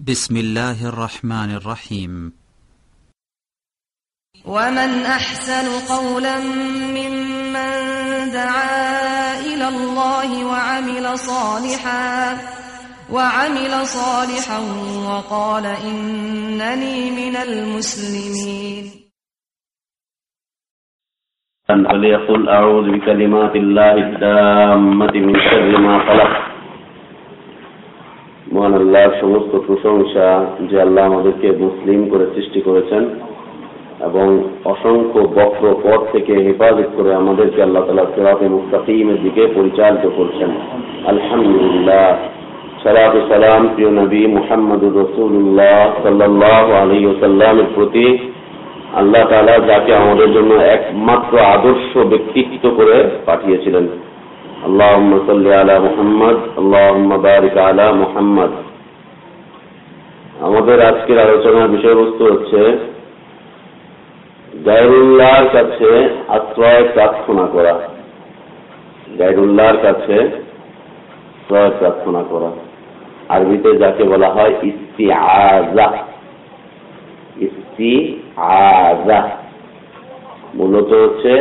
بسم الله الرحمن الرحيم. ومن أحسن قولا ممن دعا إلى الله وعمل صالحا وعمل صالحا وقال إنني من المسلمين. فليقل أعوذ بكلمات الله التامة من شر ما خلق. মহান আল্লাহর সমস্ত প্রশংসা যে আল্লাহ আমাদেরকে মুসলিম করে সৃষ্টি করেছেন এবং অসংখ্য বক্র পথ থেকে হেফাজত করে আমাদেরকে আল্লাহ তালা সিরাতে মুস্তাকিমের দিকে পরিচালিত করছেন। আলহামদুলিল্লাহ। সালাত সালাম প্রিয় নবী মুহাম্মদুর রসুল্লাহ সাল্লাহ আলী সাল্লামের প্রতি। আল্লাহ তালা যাকে আমাদের জন্য একমাত্র আদর্শ ব্যক্তিত্ব করে পাঠিয়েছিলেন। اللهم صل على محمد اللهم بارك على محمد আমাদের আজকের আলোচনার বিষয়বস্তু হচ্ছে গায়রুল্লাহর কাছে আশ্রয় প্রার্থনা করা গায়রুল্লাহর কাছে আশ্রয় প্রার্থনা করা আরবিতে যাকে বলা হয় ইস্তিআজা ইস্তিআজা মূলত হচ্ছে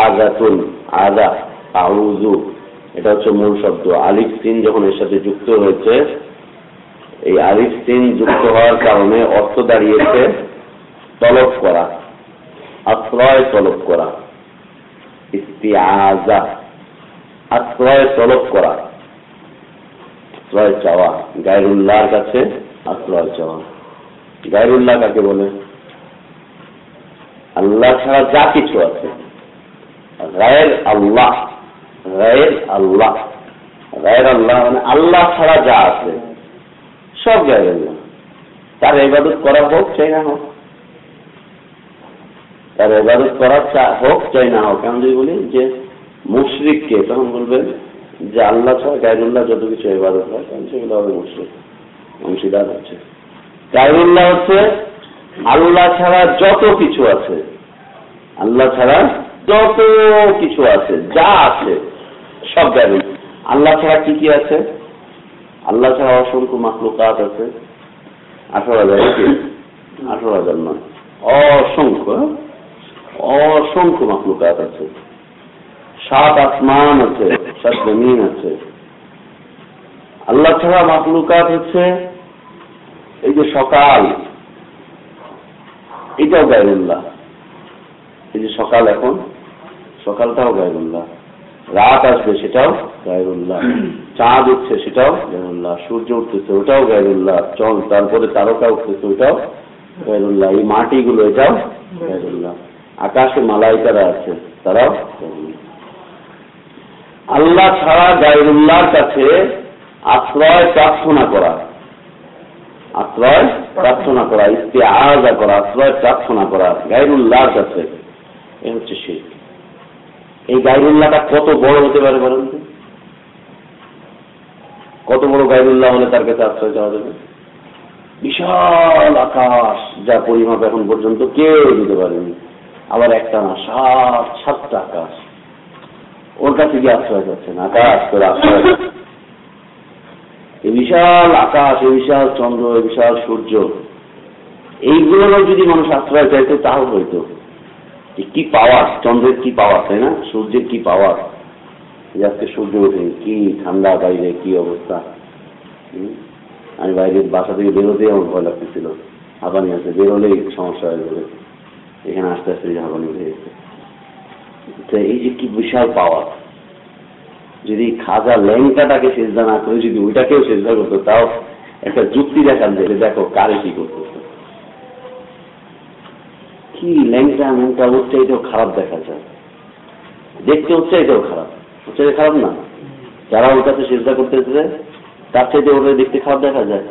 আজাতুন আজা আউজু এটা হচ্ছে মূল শব্দ। আলিফ সিন যখন এর সাথে যুক্ত হয়েছে, এই আলিফ সিন যুক্ত হওয়ার কারণে অর্থ দাঁড়িয়েছে তলব করা, আশ্রয় তলব করা, ইস্তিয়াজা, আশ্রয় তলব করা, আশ্রয় চাওয়া, গায়রুল্লাহর কাছে আশ্রয় চাওয়া। গায়রুল্লাহ কাকে বলে? আল্লাহ ছাড়া যা কিছু আছে, গায়ের আল্লাহ গায়ের আল্লাহ গায়ের আল্লাহ মানে আল্লাহ ছাড়া যা আছে, সব গায়ের আল্লাহ। তার এবাদত করা হোক, চাই না হোক। তার এবাদত করা হোক, চাই না হোক। আমি যদি বলি যে মুশরিককে, তখন বলবেন যে আল্লাহ ছাড়া গায়রুল্লাহ যত কিছু এবাদত হয়, তখন সেগুলো হবে মুশরিক, অংশীদার হচ্ছে। গায়রুল্লাহ হচ্ছে আল্লাহ ছাড়া যত কিছু আছে, আল্লাহ ছাড়া যত কিছু আছে, যা আছে সব গাড়ি আল্লাহ ছাড়া কি কি আছে? আল্লাহ ছাড়া অসংখ্য মাকলুকাত আছে। আঠারো হাজার আঠারো হাজার নয়। অসংখ্য অসংখ্য মাকলুকাত আছে। সাত আসমান আছে, সাত জমিন আছে। আল্লাহ ছাড়া মাকলুকাত হচ্ছে এই যে সকাল। এটাও গায়রুল্লাহ। এই যে সকাল এখন, সকালটাও গায়রুল্লাহ। রাত আসবে সেটাও গায়রুল্লাহ। চাঁদ উঠছে সেটাও গায়রুল্লাহ। সূর্য উঠতেছে ওটাও গায়রুল্লাহ। চল, তারপরে তারকা উঠতেছে ওটাও গায়রুল্লাহ। এই মাটিগুলো এটাও গায়রুল্লাহ। আকাশে মালাইকারা আছে, তারাও আল্লাহ ছাড়া গায়রুল্লাহর কাছে আশ্রয় প্রার্থনা করা, আশ্রয় প্রার্থনা করা ইস্তে আজা করা, আশ্রয় প্রার্থনা করা গায়রুল্লাহর কাছে, এ হচ্ছে সেই এই গাইরুল্লাহটা কত বড় হতে পারে বলেন কত বড় গাইরুল্লাহ হলে তার কাছে আশ্রয় যাওয়া যাবে? বিশাল আকাশ যা পরিমাপ এখন পর্যন্ত কেউ দিতে পারেনি। আবার একটা না, সাত, সাতটা আকাশ। ওর কাছে গিয়ে আশ্রয় যাচ্ছেন আকাশ করে আশ্রয় এই বিশাল আকাশ এই বিশাল চন্দ্র এই বিশাল সূর্য, এইগুলো যদি মানুষ আশ্রয় চাইতো তাও হইতো। কি পাওয়ার? চন্দ্রের কি পাওয়ার, তাই না? সূর্যের কি পাওয়ার? আজকে সূর্য ওঠে কি ঠান্ডা বাইরে, কি অবস্থা? আমি বাইরের বাসা থেকে বেরোতেই আমার ভয় লাগতেছিল। হাঁপানি আছে, বেরোলেই সমস্যা হয়ে যাবে। এখানে আস্তে আস্তে হাঁপানি উঠে গেছে। তো এই যে কি বিশাল পাওয়ার। যদি খাজা ল্যাংটাটাকে সেজদা না করে, যদি ওইটাকেও সেজদা করতো, তাও একটা যুক্তি দেখান যে দেখো কারে কি করতেছে। কি ল্যাংটা ম্যাংটা চাইতেও খারাপ দেখা যায় দেখতে চাইতেও খারাপ। চাইতে খারাপ না? যারা ওর কাছে চেষ্টা করতেছে তার চাইতে ওদের দেখতে খারাপ দেখা যায়।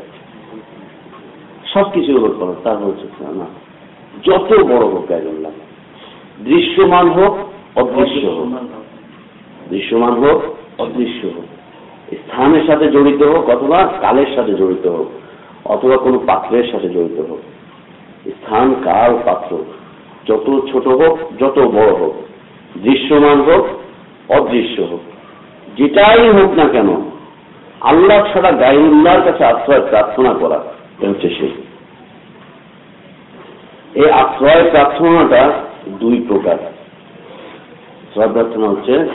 সব কিছু ওর খরচ তার হচ্ছে না। যত বড় হোক গাইবুল্লাহ দৃশ্যমান হোক অদৃশ্য হোক। দৃশ্যমান হোক অদৃশ্য হোক। স্থানের সাথে জড়িত হোক অথবা কালের সাথে জড়িত হোক অথবা কোনো পাত্রের সাথে জড়িত হোক। স্থান কাল পাত্র যত ছোট হোক, যত বড় হোক, দৃশ্যমান হোক, অদৃশ্য হোক, যেটাই হোক না কেন, আল্লাহ ছাড়া গাইরুল্লাহর কাছে আশ্রয় প্রার্থনা করা হচ্ছে সেই। এই আশ্রয় প্রার্থনাটা দুই প্রকার। আশ্রয় প্রার্থনা হচ্ছে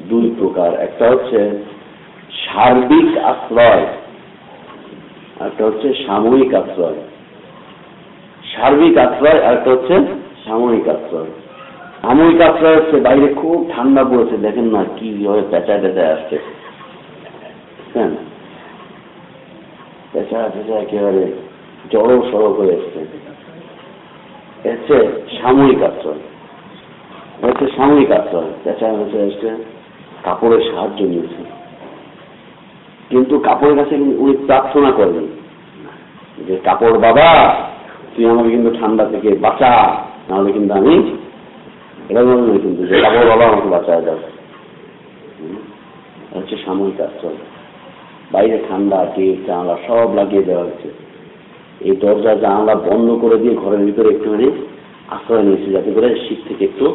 দুই প্রকার। একটা হচ্ছে সার্বিক আশ্রয় একটা হচ্ছে সাময়িক আশ্রয়। সার্বিক আশ্রয় আর একটা হচ্ছে সাময়িক আশ্রয়। সাময়িক আশ্রয় হচ্ছে বাইরে খুব ঠান্ডা পড়েছে, দেখেন না কি ভাবে পেঁচায় পেঁচায় আসছে। হ্যাঁ? পেঁচা পেঁচা একেবারে জড়ো সড়ক হয়ে এসছে। হচ্ছে সাময়িক আশ্রয়। হচ্ছে সাময়িক আশ্রয়। পেঁচা পেঁচা এসছে কাপড়ের সাহায্য নিয়েছে। কিন্তু কাপড়ের কাছে উনি প্রার্থনা করবেন যে, কাপড় বাবা, তুই আমাকে কিন্তু ঠান্ডা থেকে বাঁচা। নাহলে কিন্তু আমি কিন্তু যে কাপড় বাবা আমাকে বাঁচায় যাবে হচ্ছে সাময়িক আশ্রয়। বাইরে ঠান্ডা, গেট, জানলা সব লাগিয়ে দেওয়া হচ্ছে এই দরজা, জানলা বন্ধ করে দিয়ে ঘরের ভিতরে একটুখানি আশ্রয় নিয়েছে যাতে করে শীত থেকে একটু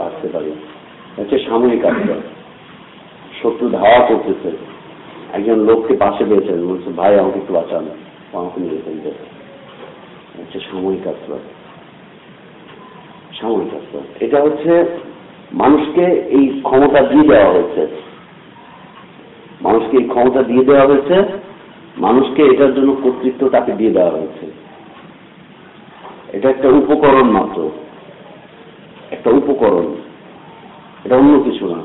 আসতে পারে। হচ্ছে সাময়িক আশ্রয়। শত্রু ধাওয়া করতেছে। একজন লোককে পাশে পেয়েছেন। বলছে, ভাই, আমাকে একটু বাঁচান। আমাকে নিয়ে ফেলতে হচ্ছে সাময়িক আশ্রয়। সাময়িক আশ্রয় এটা হচ্ছে মানুষকে এই ক্ষমতা দিয়ে দেওয়া হয়েছে। মানুষকে এই ক্ষমতা দিয়ে দেওয়া হয়েছে, মানুষকে এটার জন্য কর্তৃত্ব তাকে দিয়ে দেওয়া হয়েছে। এটা একটা উপকরণ মাত্র। একটা উপকরণ। এটা অন্য কিছু না।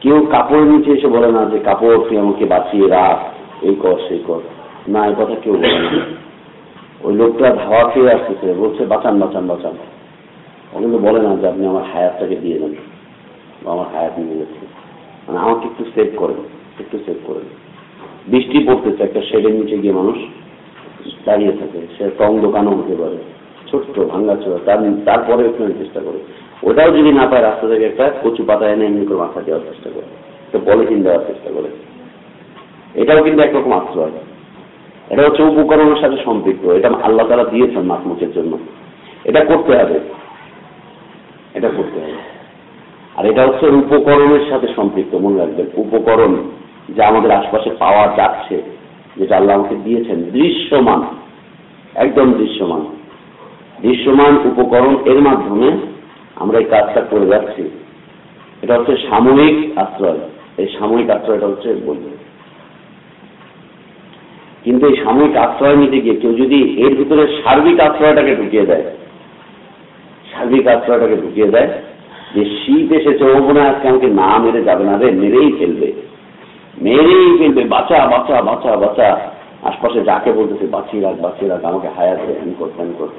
কেউ কাপড় নিচে এসে বলে না যে, কাপড় তুই আমাকে বাঁচিয়ে রাখ, এই কর, সেই কর। না এই কথা কেউ বলে না। ওই লোকটা ধাওয়া খেয়ে আসতেছে, বলছে, বাঁচান বাঁচান বাঁচান। ও কিন্তু বলে না যে আপনি আমার হায়াতটাকে দিয়ে দেন। বা আমার হায়াত নিয়ে গেছে মানে আমাকে একটু সেভ করেন একটু সেভ করেন বৃষ্টি পড়তেছে, একটা শেডের নিচে গিয়ে মানুষ দাঁড়িয়ে থাকে। সে টং দোকানও হতে পারে, ছোট্ট, ভাঙ্গা চোরা তার তারপরে একটু চেষ্টা করে। ওটাও যদি না পায়, রাস্তা থেকে একটা কচু পাতা এনে এমনি করে মাথা দেওয়ার চেষ্টা করে। একটা পলিথিন দেওয়ার চেষ্টা করে। এটাও কিন্তু একরকম আশ্রয়। এটা হচ্ছে উপকরণের সাথে সম্পৃক্ত। এটা আল্লাহ তারা দিয়েছেন মাসমুখের জন্য। এটা করতে হবে। এটা করতে হবে। আর এটা হচ্ছে উপকরণের সাথে সম্পৃক্ত। মনে রাখবেন, উপকরণ যা আমাদের আশপাশে পাওয়া যাচ্ছে, যেটা আল্লাহ আমাকে দিয়েছেন, দৃশ্যমান, একদম দৃশ্যমান। দৃশ্যমান উপকরণ এর মাধ্যমে আমরা এই কাজটা করে যাচ্ছি। এটা হচ্ছে সাময়িক আশ্রয়। এই সাময়িক আশ্রয়টা হচ্ছে বলবে কিন্তু এই সাময়িক আশ্রয় নিতে গিয়ে কেউ যদি এর ভিতরে সার্বিক আশ্রয়টাকে ঢুকিয়ে দেয়, সার্বিক আশ্রয়টাকে ঢুকিয়ে দেয়, যে শীত এসেছে, ও মনে আজকে আমাকে না মেরে যাবে না রে, মেরেই ফেলবে। মেরেই ফেলবে, বাঁচা বাঁচা বাঁচা বাঁচা। আশপাশে যাকে বলতেছে, বাঁচিয়ে রাখ বাঁচিয়ে রাখ, আমাকে হায়াত হ্যান কর হ্যান কর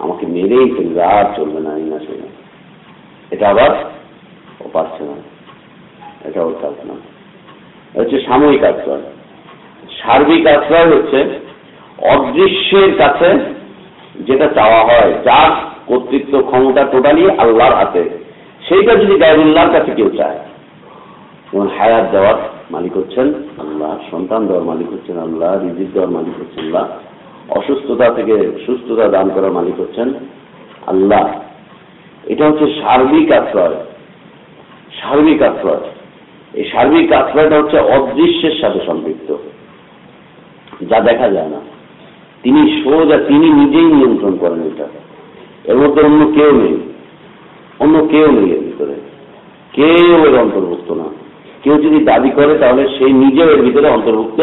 আমাকে মেরেই ফেলবে, আর চলবে না না সে এটা আবার ও পারছে না এটা ওর কাজ না হচ্ছে সাময়িক আশ্রয়। সার্বিক আশ্রয় হচ্ছে অদৃশ্যের কাছে যেটা চাওয়া হয়, যার কর্তৃত্ব ক্ষমতা টোটালি আল্লাহর হাতে। সেইটা যদি গায়রুল্লাহর কাছে কেউ চায়, যেমন হায়াত দেওয়ার মালিক হচ্ছেন আল্লাহ, সন্তান দেওয়ার মালিক হচ্ছেন আল্লাহ, রিজিক দেওয়ার মালিক হচ্ছেন আল্লাহ, অসুস্থতা থেকে সুস্থতা দান করার মালিক হচ্ছেন আল্লাহ। এটা হচ্ছে সার্বিক আশ্রয়। সার্বিক আশ্রয়। এই সার্বিক আশ্রয়টা হচ্ছে অদৃশ্যের সাথে সম্পৃক্ত। যা দেখা যায় না। তিনি সোজা, তিনি নিজেই নিয়ন্ত্রণ করেন এটা এর মধ্যে অন্য কেউ নেই। অন্য কেউ নেই এর ভিতরে। কেউ এর অন্তর্ভুক্ত না। কেউ যদি দাবি করে, তাহলে সেই নিজেও এর ভিতরে অন্তর্ভুক্ত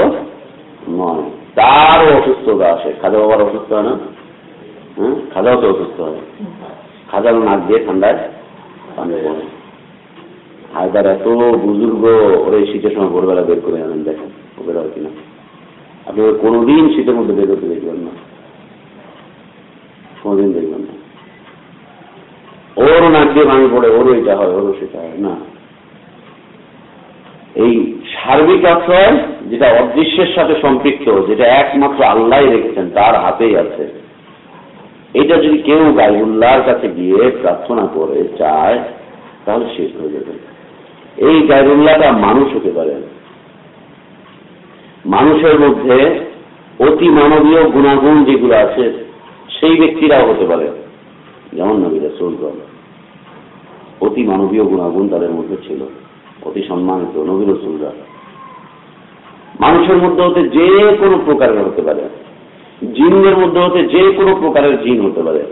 নয়। তারও অসুস্থতা আসে। খাজা বাবার অসুস্থ হয় না? হ্যাঁ? খাজাও তো অসুস্থ হয়। খাজারও নাক দিয়ে ঠান্ডায় পানি পড়ে। হায়দার এত বুজুর্গ, ওরা শীতের সময় ভোরবেলা বের করে আনেন দেখেন ও বের হয় কিনা। আপনি কোনোদিন শীতের মধ্যে বের করতে দেখবেন না। কোনোদিন দেখবেন না। ওরও নাক দিয়ে ভাঙে পড়ে, ওরও এটা হয়, ওরও সেটা হয়, না। এই সার্বিক আশ্রয়, যেটা অদৃশ্যের সাথে সম্পৃক্ত, যেটা একমাত্র আল্লাহ রেখেছেন, তার হাতেই আছে। এটা যদি কেউ গাইবুল্লাহর কাছে গিয়ে প্রার্থনা করে, চায়, তাহলে শেষ হয়ে যাবে। এই গাইবুল্লাহটা মানুষ হতে পারে। মানুষের মধ্যে অতি মানবীয় গুণাগুণ যেগুলো আছে, সেই ব্যক্তিরাও হতে পারে। যেমন নবী রসুলগণ অতি মানবীয় গুণাগুণ তাদের মধ্যে ছিল অতি সম্মানিত নবী রসুলরা। মানুষের মধ্যে হতে যে কোনো প্রকারের হতে পারে। জিনদের মধ্যে হতে যে কোনো প্রকারের জিন হতে পারে।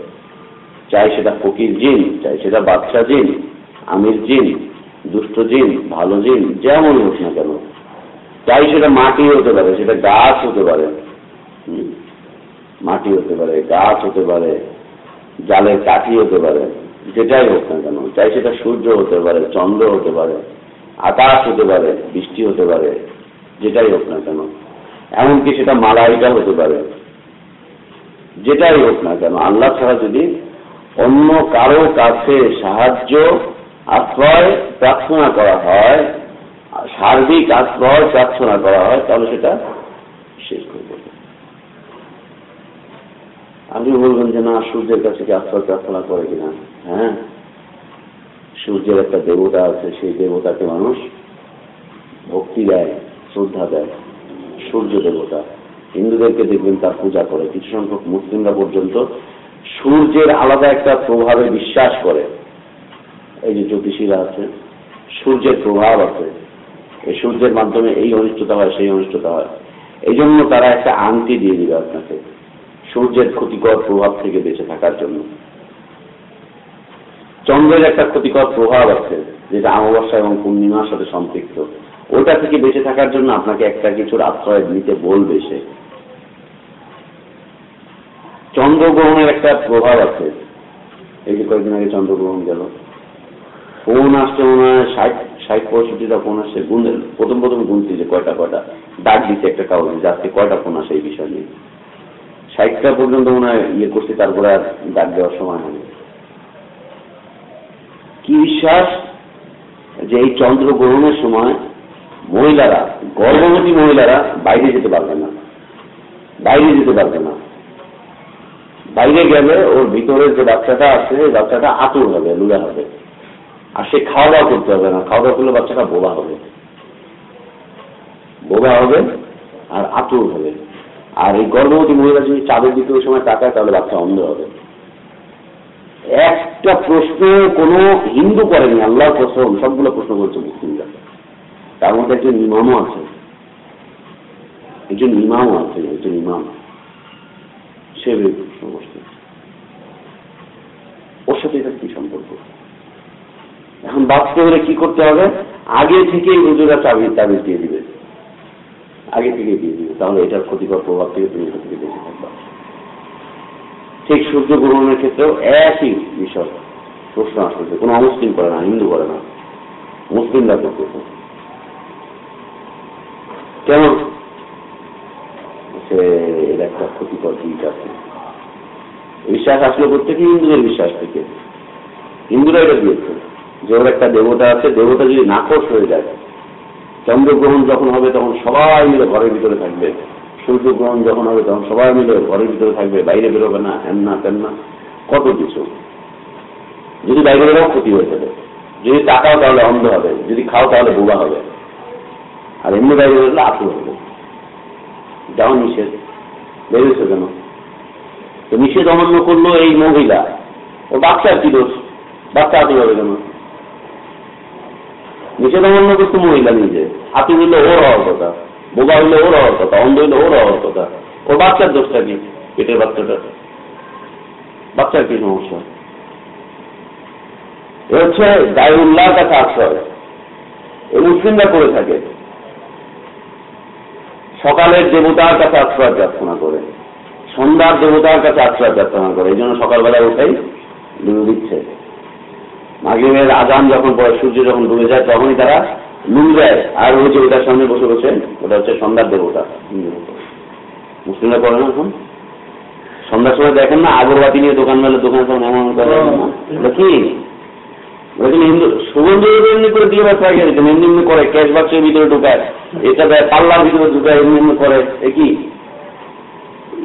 চাই সেটা ফকির জিন, চাই সেটা বাচ্চা জিন, আমির জিন, দুষ্ট জিন, ভালো জিন যেমন হোক না কেন চাই সেটা মাটি হতে পারে, সেটা গাছ হতে পারে? মাটি হতে পারে, গাছ হতে পারে জালের কাঠি হতে পারে, যেটাই হোক না কেন চাই সেটা সূর্য হতে পারে, চন্দ্র হতে পারে, আকাশ হতে পারে, বৃষ্টি হতে পারে, যেটাই হোক না কেন। এমনকি সেটা মালাইটা হতে পারে। যেটাই হোক না কেন, আল্লাহ ছাড়া যদি অন্য কারও কাছে সাহায্য, আশ্রয় প্রার্থনা করা হয় সার্বিক আশ্রয় প্রার্থনা করা হয়, তাহলে সেটা শেষ করে দেবে আপনি বলবেন যে, না, সূর্যের কাছে কি আশ্রয় প্রার্থনা করে কিনা? হ্যাঁ? সূর্যের একটা দেবতা আছে, সেই দেবতাকে মানুষ ভক্তি দেয়, শ্রদ্ধা দেয়। সূর্য দেবতা। হিন্দুদেরকে দেখবেন তার পূজা করে। কিছু সংখ্যক মুসলিমরা পর্যন্ত সূর্যের আলাদা একটা প্রভাবে বিশ্বাস করে। এই যে জ্যোতিষীরা আছে, সূর্যের প্রভাব আছে। এই সূর্যের মাধ্যমে এই অনিষ্টতা হয়, সেই অনিষ্টতা হয়। এই জন্য তারা একটা আংটি দিয়ে দিবে আপনাকে, সূর্যের ক্ষতিকর প্রভাব থেকে বেঁচে থাকার জন্য। চন্দ্রের একটা ক্ষতিকর প্রভাব আছে, যেটা অমাবস্যা এবং পূর্ণিমার সাথে সম্পৃক্ত। ওটা থেকে বেঁচে থাকার জন্য আপনাকে একটা কিছুর আশ্রয় নিতে বলবে সে। চন্দ্রগ্রহণের একটা প্রভাব আছে। এই যে কয়েকদিন আগে চন্দ্রগ্রহণ গেল। ফোন আসছে মনে হয় ষাট ষাট পঁয়ষট্টিটা ফোন আসছে গুণ প্রথম প্রথম গুনছি যে কয়টা কয়টা। ডাক দিচ্ছে একটা কাগজ যে আজকে কয়টা আসে এই বিষয় নিয়ে। ষাটটা পর্যন্ত মনে হয় ইয়ে করছি, তারপরে আর ডাক দেওয়ার সময় হয়নি। কি বিশ্বাস যে এই চন্দ্রগ্রহণের সময় মহিলারা, গর্ভবতী মহিলারা বাইরে যেতে পারবে না? বাইরে যেতে পারবে না। বাইরে গেলে ওর ভিতরে যে বাচ্চাটা আছে, বাচ্চাটা আতুর হবে লুলা হবে। আর সে খাওয়া দাওয়া করতে হবে না, খাওয়া দাওয়া করলে বাচ্চাটা বোবা হবে। বোবা হবে আর আতুর হবে। আর এই গর্ভবতী মহিলা যদি চাঁদের দিকে ওই সময় তাকায়, তাহলে বাচ্চা অন্ধ হবে। একটা প্রশ্ন কোনো হিন্দু করেনি আল্লাহ প্রশ্ন, সবগুলো প্রশ্ন করেছে মুসলিমরা। তার মধ্যে একজন ইমামও আছে। একজন ইমামও আছে, একজন ইমাম। সে প্রশ্ন করছে। ওর সাথে এটা কি সম্পর্ক? এখন বাঁচতে হলে কি করতে হবে? আগে থেকেই হুজুরা চাবি, তাবিজ দিয়ে দিবে। আগে থেকে দিয়ে দিবে। তাহলে এটার ক্ষতিকর প্রভাব থেকে তুমি এটা থেকে বেঁচে থাকবা। ঠিক সূর্য গ্রহণের ক্ষেত্রেও একই বিষয়। প্রশ্ন আসতেছে, কোনো অমুসলিম করে না, হিন্দু করে না। মুসলিমরা করতেছে কেন? সে এর একটা ক্ষতিকর দিক আছে। বিশ্বাস আসলে প্রত্যেকে হিন্দুদের বিশ্বাস থেকে। হিন্দুরা এটা দিয়েছে। যে একটা দেবতা আছে, দেবতা যদি নাকশ হয়ে যায়, চন্দ্রগ্রহণ যখন হবে তখন সবাই মিলে ঘরের ভিতরে থাকবে। সূর্যগ্রহণ যখন হবে তখন সবাই মিলে ঘরের ভিতরে থাকবে, বাইরে বেরোবে না হ্যান না তেন না, কত কিছু। যদি বাইরে বেরোও ক্ষতি হয়ে যাবে যদি তাকাও তাহলে অন্ধ হবে, যদি খাও তাহলে বোবা হবে। আর এমনি বাইরে বেরোলে আতুর হবে যাও নিষেধ, বেরিয়েছে কেন? তো নিষেধ অমান্য করল এই মহিলা। ও বাচ্চার কি দোষ? বাচ্চা আতুর হবে কেন? নিষেধ অমান্য করতো মহিলা নিজে। হাতি হইলে ওর হওয়ার কথা, বোবা হইলে ওর হওয়ার কথা, অন্ধ হইলে ওর হওয়ার কথা। ও বাচ্চার দোষটা কি? পেটের বাচ্চাটা। বাচ্চার কি সমস্যা? এ হচ্ছে গায়ুল্লাহর কাছে আশ্রয়। এ মুসলিমরা করে থাকে। সকালের দেবতার কাছে আশ্রয় প্রার্থনা করে। সন্ধ্যার দেবতার কাছে আশ্রয় প্রার্থনা করে। এই জন্য সকালবেলা উঠেই ডুবে দিচ্ছে। মাগরিবের আজান যখন পরে সূর্য যখন ডুবে যায় তখনই তারা লুম দেয়। আর হচ্ছে ওটার সামনে বসে বসে ওটা হচ্ছে সন্ধ্যার দেবতা মুসলিমরা করে না এখন? সন্ধ্যার সময় দেখেন না আগরবাতি নিয়ে দোকান মেলে দোকান এমন করে ওটা কি? ওখানে হিন্দু? সুগন্ধ এমনি করে দিয়ে ব্যবসা গেছে এমনি এমনি করে ক্যাশ বাক্সের ভিতরে ঢুকায়। এটা দেয় পাল্লার ভিতরে ঢুকায় এমনি এমনি করে। এ কি?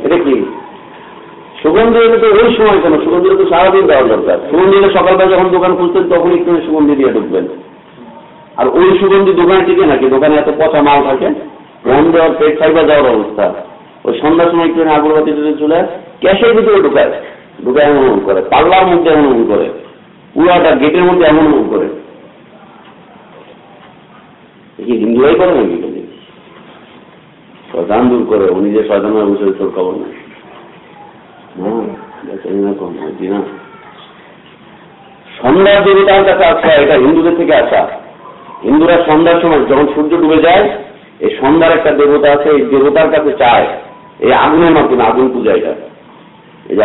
এটা কি? সুগন্ধি এলে তো ওই সময় কেন সুগন্ধি তো সারাদিন দেওয়া দরকার। সুগন্ধি সকালবেলা যখন দোকান খুলতেন তখন একটু সুগন্ধি দিয়ে ঢুকবেন। আর ওই সুগন্ধি দোকানে টিকে নাকি? দোকানে এত পচা মাল থাকে রন দেওয়ার পেট খাইবা যাওয়ার অবস্থা। ওই সন্ধ্যার সময় একটু আগরবাতি যদি চলে ক্যাশের ভিতরে ঢুকায়। ঢুকায় এমন করে, পাল্লার মধ্যে এমন করে, পুরাটা গেটের মধ্যে এমন করে। কি হিন্দুরাই করে নাকি? দূর করে উনি যে শয়তান বসে তোর খবর নেই। বেচারি না কম কি না সন্ধ্যার দেবতার কাছে আসা এটা হিন্দুদের থেকে আসা হিন্দুরা সন্ধ্যার সময় যখন সূর্য ডুবে যায়, এই সন্ধ্যার একটা দেবতা আছে, এই দেবতার কাছে চায়, এই আগুনের মাধ্যমে, আগুন পূজা এটা। এই যে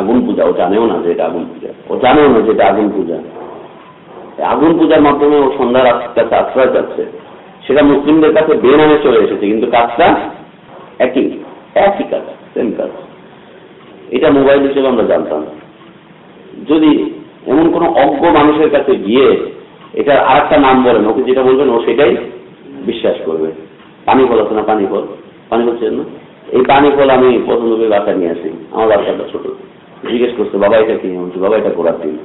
আগুন পূজা, ও জানেও না যে এটা আগুন পূজা। ও জানেও না যে এটা আগুন পূজা। আগুন পূজার মাধ্যমে ও সন্ধ্যার কাছে আশ্রয় যাচ্ছে সেটা মুসলিমদের কাছে বেনামে চলে এসেছে, কিন্তু কাজটা একই একই কাজ। সেম কাজ। এটা মোবাইল হিসেবে আমরা জানতাম। যদি এমন কোন অজ্ঞ মানুষের কাছে গিয়ে এটার আর একটা নাম বলেন ওকে যেটা বলবেন ও সেটাই বিশ্বাস করবে। পানি ফল আছে না পানি ফল পানি ফল না? এই পানি ফল আমি পছন্দ করে বাসায় নিয়ে আসি। আমার বাচ্চাটা ছোট। জিজ্ঞেস করছে বাবা এটা কি? বলছি, বাবা এটা গোড়ার দিন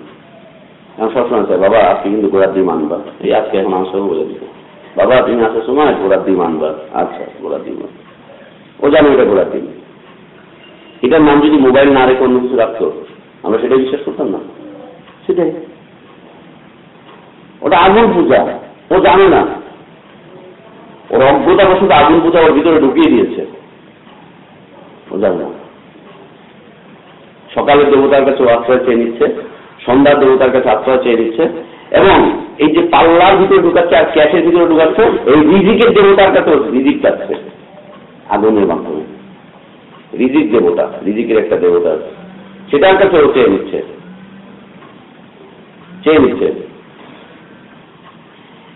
আমি সবসময় চাই বাবা আজকে কিন্তু গোড়ার ডিম আনবা। এই আজকে এখন আমার সঙ্গে বলে দিতে বাবা তুমি আসার সময় গোড়ার ডিম আনবা। আচ্ছা গোড়ার ডিম। ও জানে এটা গোড়ার ডিম। এটার নাম যদি মোবাইল না রেখে অন্য কিছু রাখতো আমরা সেটাই বিশ্বাস করতাম না। সেটাই। ওটা আগুন পূজা। ও জানে না। ওর অজ্ঞতা বসত আগুন পূজা ওর ভিতরে ঢুকিয়ে দিয়েছে। ও জানে না। সকালের দেবতার কাছে আশ্রয় চেয়ে নিচ্ছে সন্ধ্যার দেবতার কাছে আশ্রয় চেয়ে নিচ্ছে, এবং এই যে পাল্লার ভিতরে ঢুকাচ্ছে আর ক্যাশের ভিতরে ঢুকাচ্ছে, এই রিজিকের দেবতার কাছে রিজিক পাচ্ছে আগুনের মাধ্যমে। রিজিক দেবতা, রিজিকের একটা দেবতা আছে। সেটার কাছে ও চেয়ে নিচ্ছে। চেয়ে নিচ্ছে।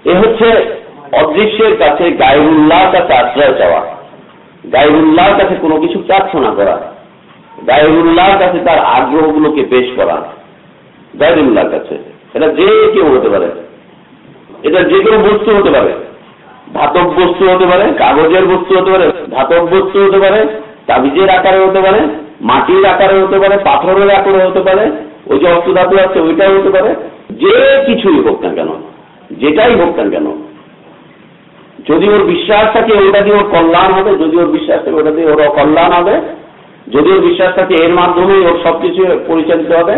এ হচ্ছে অদৃশ্যের কাছে গায়রুল্লাহর কাছে আশ্রয় চাওয়া। গায়রুল্লাহর কাছে কোনো কিছু প্রার্থনা করা। গায়রুল্লাহর কাছে তার আগ্রহগুলোকে পেশ করা। গায়রুল্লাহর কাছে। এটা যে কেউ হতে পারে। এটা যে কোনো বস্তু হতে পারে। ধাতব বস্তু হতে পারে, কাগজের বস্তু হতে পারে, ধাতব বস্তু হতে পারে তাবিজের আকারে হতে পারে, মাটির আকারে হতে পারে, পাথরের আকারে হতে পারে, ওই যে অষ্টধাতু আছে, ওইটাই হতে পারে, যে কিছুই হোক না কেন, যেটাই হোক না কেন। যদি ওর বিশ্বাস থাকে ওটা দিয়ে ওর কল্যাণ হবে, যদি ওর বিশ্বাস থাকে ওটা দিয়ে ওর অকল্যাণ হবে, যদি ওর বিশ্বাস থাকে এর মাধ্যমেই ওর সবকিছু পরিচালিত হবে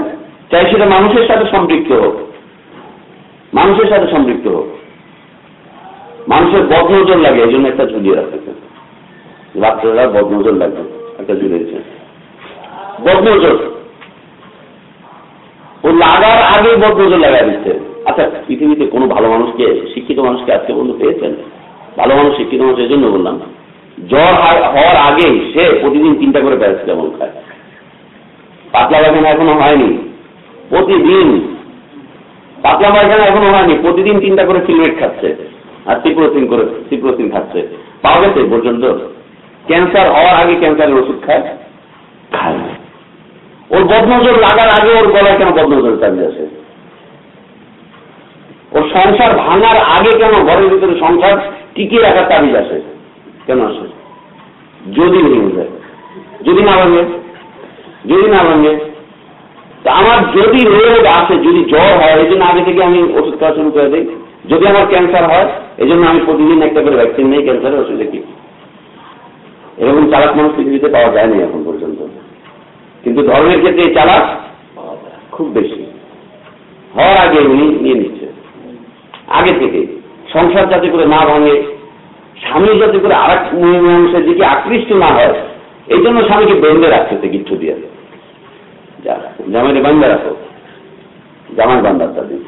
চাই সেটা মানুষের সাথে সম্পৃক্ত হোক। মানুষের সাথে সম্পৃক্ত হোক। মানুষের বদনজর লাগে, এই জন্য একটা ঝুলিয়ে রাখতেছে রাত্রেবেলা বদনজর লাগবে, একটা ঝুলিয়েছে বদনজর ও লাগার আগেই বদনজর লাগাই দিচ্ছে। আচ্ছা পৃথিবীতে কোনো ভালো মানুষকে, শিক্ষিত মানুষকে আজকে বন্ধু পেয়েছেন? ভালো মানুষ, শিক্ষিত মানুষ, এই জন্য বললাম। জ্বর হওয়ার আগেই সে প্রতিদিন তিনটা করে প্যারাসিটামল খায়। পাতলা পায়খানা এখনও হয়নি। প্রতিদিন। পাতলা পায়খানা এখনও হয়নি, প্রতিদিন তিনটা করে সিগারেট খাচ্ছে। আর সিপ্রোসিন করে সিপ্রোসিন খাচ্ছে। পাওয়া গেছে? পর্যন্ত ক্যান্সার হওয়ার আগে ক্যান্সারের ওষুধ খায়। খায় ওর বদনজর লাগার আগে ওর গলায় কেন বদনজর চালিয়ে আসে? ওর সংসার ভাঙার আগে কেন ঘরের ভিতরে সংসার টিকিয়ে রাখার তাবিজ আসে? কেন আসে? যদি ভেঙে যায়। যদি না ভাঙে। যদি না ভাঙে। তা আমার যদি রোগ আসে, যদি জ্বর হয়, এই জন্য আগে থেকে আমি ওষুধ খাওয়া শুরু করে দিই। যদি আমার ক্যান্সার হয়, এই জন্য আমি প্রতিদিন একটা করে ভ্যাকসিন নেই, ক্যান্সারের ওষুধ দেখি। এরকম চালাক মানুষ পৃথিবীতে পাওয়া যায়নি এখন পর্যন্ত। কিন্তু ধর্মের ক্ষেত্রে এই চালাক খুব বেশি। হওয়ার আগে উনি নিয়ে নিচ্ছে আগে থেকে সংসার যাতে করে না ভাঙে, স্বামী যাতে করে আর এক মানুষের দিকে আকৃষ্ট না হয়, এই জন্য স্বামীকে বেঁধে রাখতেছে গিট্টু দিয়ে। জামাইরে বান্ধা রাখো। জামাই বান্ধার তাদের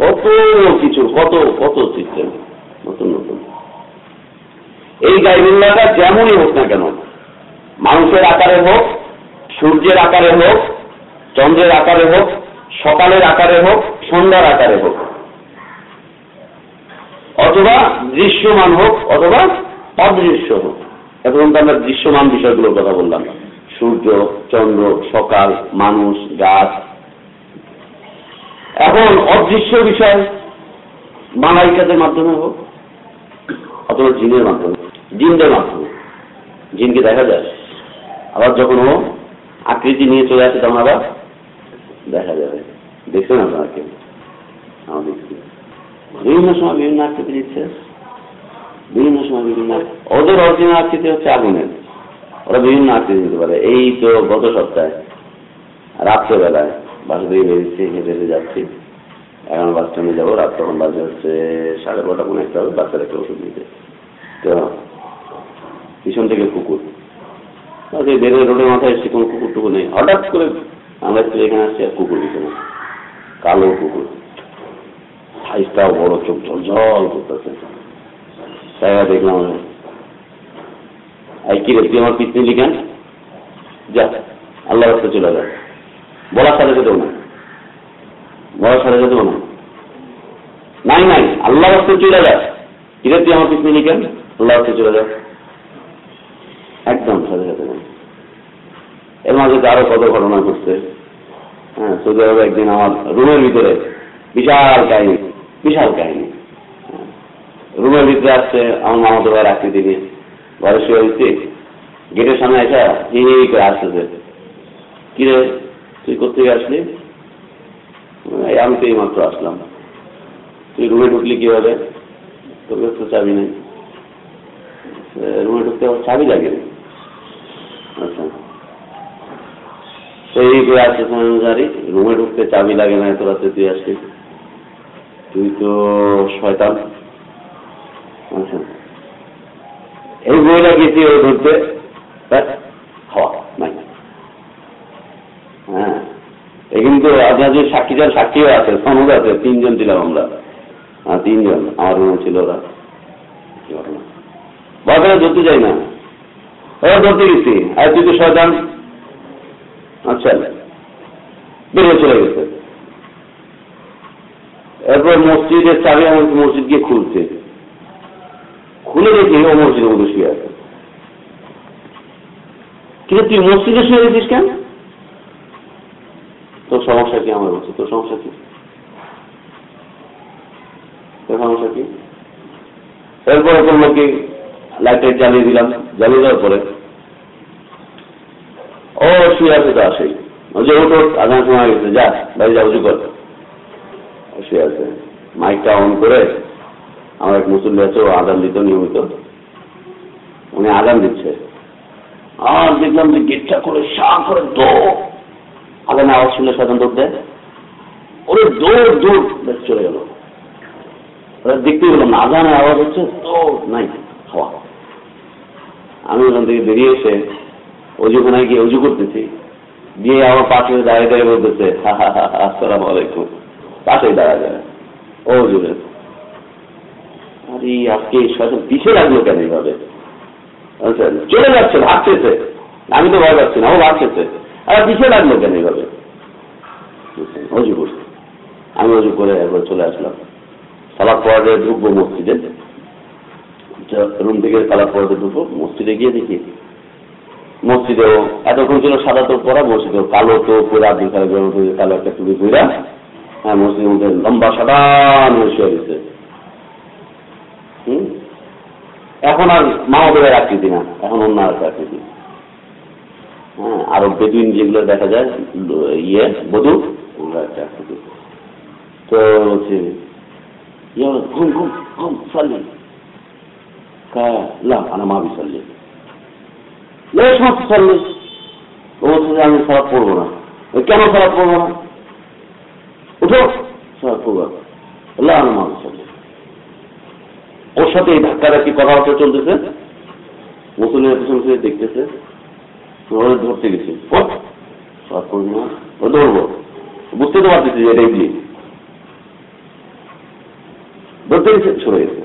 কত কিছু, কত কত সিস্টেম, নতুন নতুন। এই গাইবুল্লাহটা যেমনই হোক না কেন, মানুষের আকারে হোক, সূর্যের আকারে হোক, চন্দ্রের আকারে হোক, সকালের আকারে হোক, সন্ধ্যার আকারে হোক, অথবা দৃশ্যমান হোক, অথবা অদৃশ্য হোক। এতক্ষণ তো আমরা দৃশ্যমান বিষয়গুলোর কথা বললাম। সূর্য, চন্দ্র, সকাল, মানুষ, গাছ। এখন অদৃশ্য বিষয় মালাইকাদের মাধ্যমে হোক অথবা জিনের মাধ্যমে, জিনদের মাধ্যমে। জিনকে দেখা যায়। আবার যখন ও আকৃতি নিয়ে চলে আসে, তখন আবার দেখা যাবে। দেখছেন আপনারা কেউ বিভিন্ন সময় বিভিন্ন আকৃতি দিচ্ছে বিভিন্ন সময় বিভিন্ন ওদের অরিজিনাল আকৃতি হচ্ছে আগুনের। ওরা বিভিন্ন আকৃতি দিতে পারে। এই তো গত সপ্তাহে, রাত্রেবেলায় বাসা থেকে বেরিয়েছি হেঁটে হেঁটে যাচ্ছি। এখন বাস স্ট্যান্ডে যাব, রাত তখন বাজে হচ্ছে সাড়ে বারোটা মনে একটা হবে বাচ্চার একটা ওষুধ দিতে তো, পিছন থেকে কুকুর। বেরোয় রোডের মাথায় এসছে, কোনো কুকুর টুকুর নেই। হঠাৎ করে আমরা একটু এখানে আসছি আর কুকুর পিছনে। কালো কুকুর। সাইজটাও বড়, চোখ জল করতেছে। তাই দেখলাম। এই কি রে, তুই আমার পিছনে লিখেন যা আল্লাহ রাস্তা চলে যায় বলার সাথে সাথেও না। বলার সাথে সাথেও না নাই নাই আল্লাহ রাস্তা চলে যায় কি রে তুই আমার পিছনে লিখেন আল্লাহ রাস্তা চলে যায় একদম সাথে সাথে এর মাঝে আরও কত ঘটনা ঘটছে। হ্যাঁ সৌদি আরবে একদিন আমার রুমের ভিতরে বিশাল কাহিনী বিশাল কাহিনী। হ্যাঁ, রুমের ভিতরে আসছে আমার মামাতো ভাইয়ের আকৃতি নিয়ে। ঘরে শুয়ে দিচ্ছি গেটের সামনে এসে হি হি করে আসতেছে। কি রে তুই কোথেকে আসলি? আমি তো এই মাত্র আসলাম। তুই রুমে ঢুকলি কীভাবে? তোর কাছে তো চাবি নেই। রুমে ঢুকতে চাবি লাগে আচ্ছা। সেই করে আসছে অনুসারী রুমে ঢুকতে চাবি লাগে না এত রাতে তুই আসলি। তুই তো শয়তান। আচ্ছা। এই বইটা গেছি ও ব্যাস, খাওয়া নাই হ্যাঁ। এই কিন্তু আপনার যে সাক্ষীটার সাক্ষীও আছে, সনদ আছে, তিনজন ছিলাম আমরা। হ্যাঁ তিনজন, আমার রুমে ছিল ওরা। ভয় ধরতে যাই না। ধরতে গেছি। আর, তুই তো শয়তান। আচ্ছা। বেরিয়ে চলে গেছে। এরপর মসজিদের চাবি আমার মসজিদ গিয়ে খুলছে। খুলে দেখি ও মসজিদের মধ্যে শুয়ে আছে। কিন্তু তুই মসজিদে শুয়ে গেছিস কেন? তোর সমস্যা কি আমার বলছে? তোর সমস্যা কি? সমস্যা কি? এরপরে করল কি লাইটের জ্বালিয়ে দিলাম। জ্বালিয়ে দেওয়ার পরে ও শুয়ে আছে তো, আসেই। যে ওটো আধান সময় গেছে, যা, বাড়ি যা উঁচু কর। শুয়ে আছে। মাইকটা অন করে আমার এক মুসল্লি আছে, ও আদান দিত নিয়মিত। উনি আদান দিচ্ছে। আর দেখলাম যে গেটটা করে সা করে দৌড়। আদানে আওয়াজ শুনলে সাধারণ দৌড় দেয়। ওরে দৌড় দৌড় চলে গেল। ওরা দেখতে পেলাম না আদানের আওয়াজ হচ্ছে দৌড় নাই খাওয়া আমি ওখান থেকে বেরিয়ে এসে অজুখানায় গিয়ে অজু করতেছি। দিয়ে আমার পাশে দাঁড়িয়ে দাঁড়িয়ে বলতেছে হা হা হা আসসালাম আলাইকুম। পাশেই দাঁড়া যায় ও অজুরে আরে আজকে শয়তান পিছিয়ে লাগল কেন এইভাবে? আচ্ছা, চলে যাচ্ছে ভাবছেছে আমি তো ভয় পাচ্ছি না ও ভাবছেছে আর পিছিয়ে লাগল কেন এইভাবে অজু করছি। আমি অজু করে একবার চলে আসলাম। সালাদ পড়াতে ঢুকবো মসজিদে। রুম থেকে সালাদ পড়াতে ঢুকবো, মসজিদে গিয়ে দেখি। মসজিদেও এতক্ষণ ছিল সাদা তো পরা, মসজিদেও কালো তো পুরা বিকালে কালো একটা টুপি পুরা। হ্যাঁ মসজিদের মধ্যে লম্বা সাদান হয়ে শুয়ে গেছে? এখন আর মামাদের আকৃতি না, এখন অন্য আর আকৃতি। হ্যাঁ আরও বেদুইন যেগুলো দেখা যায় ইয়ে বধু তো ইয়ে আমি সালাদ পড়ব না। কেন সালাদ পড়ব না? উঠো, সালাদ পড়ব। লা আনা ওর সাথে এই ধাক্কা ধাক্কি কথাবার্তা চলতেছে। পিছন দেখতেছে। ওরা ধরতে গেছি। ধরবো বুঝতে তো পারতেছি যে এটাই দিয়ে। ধরতে গেছে সরে গেছে।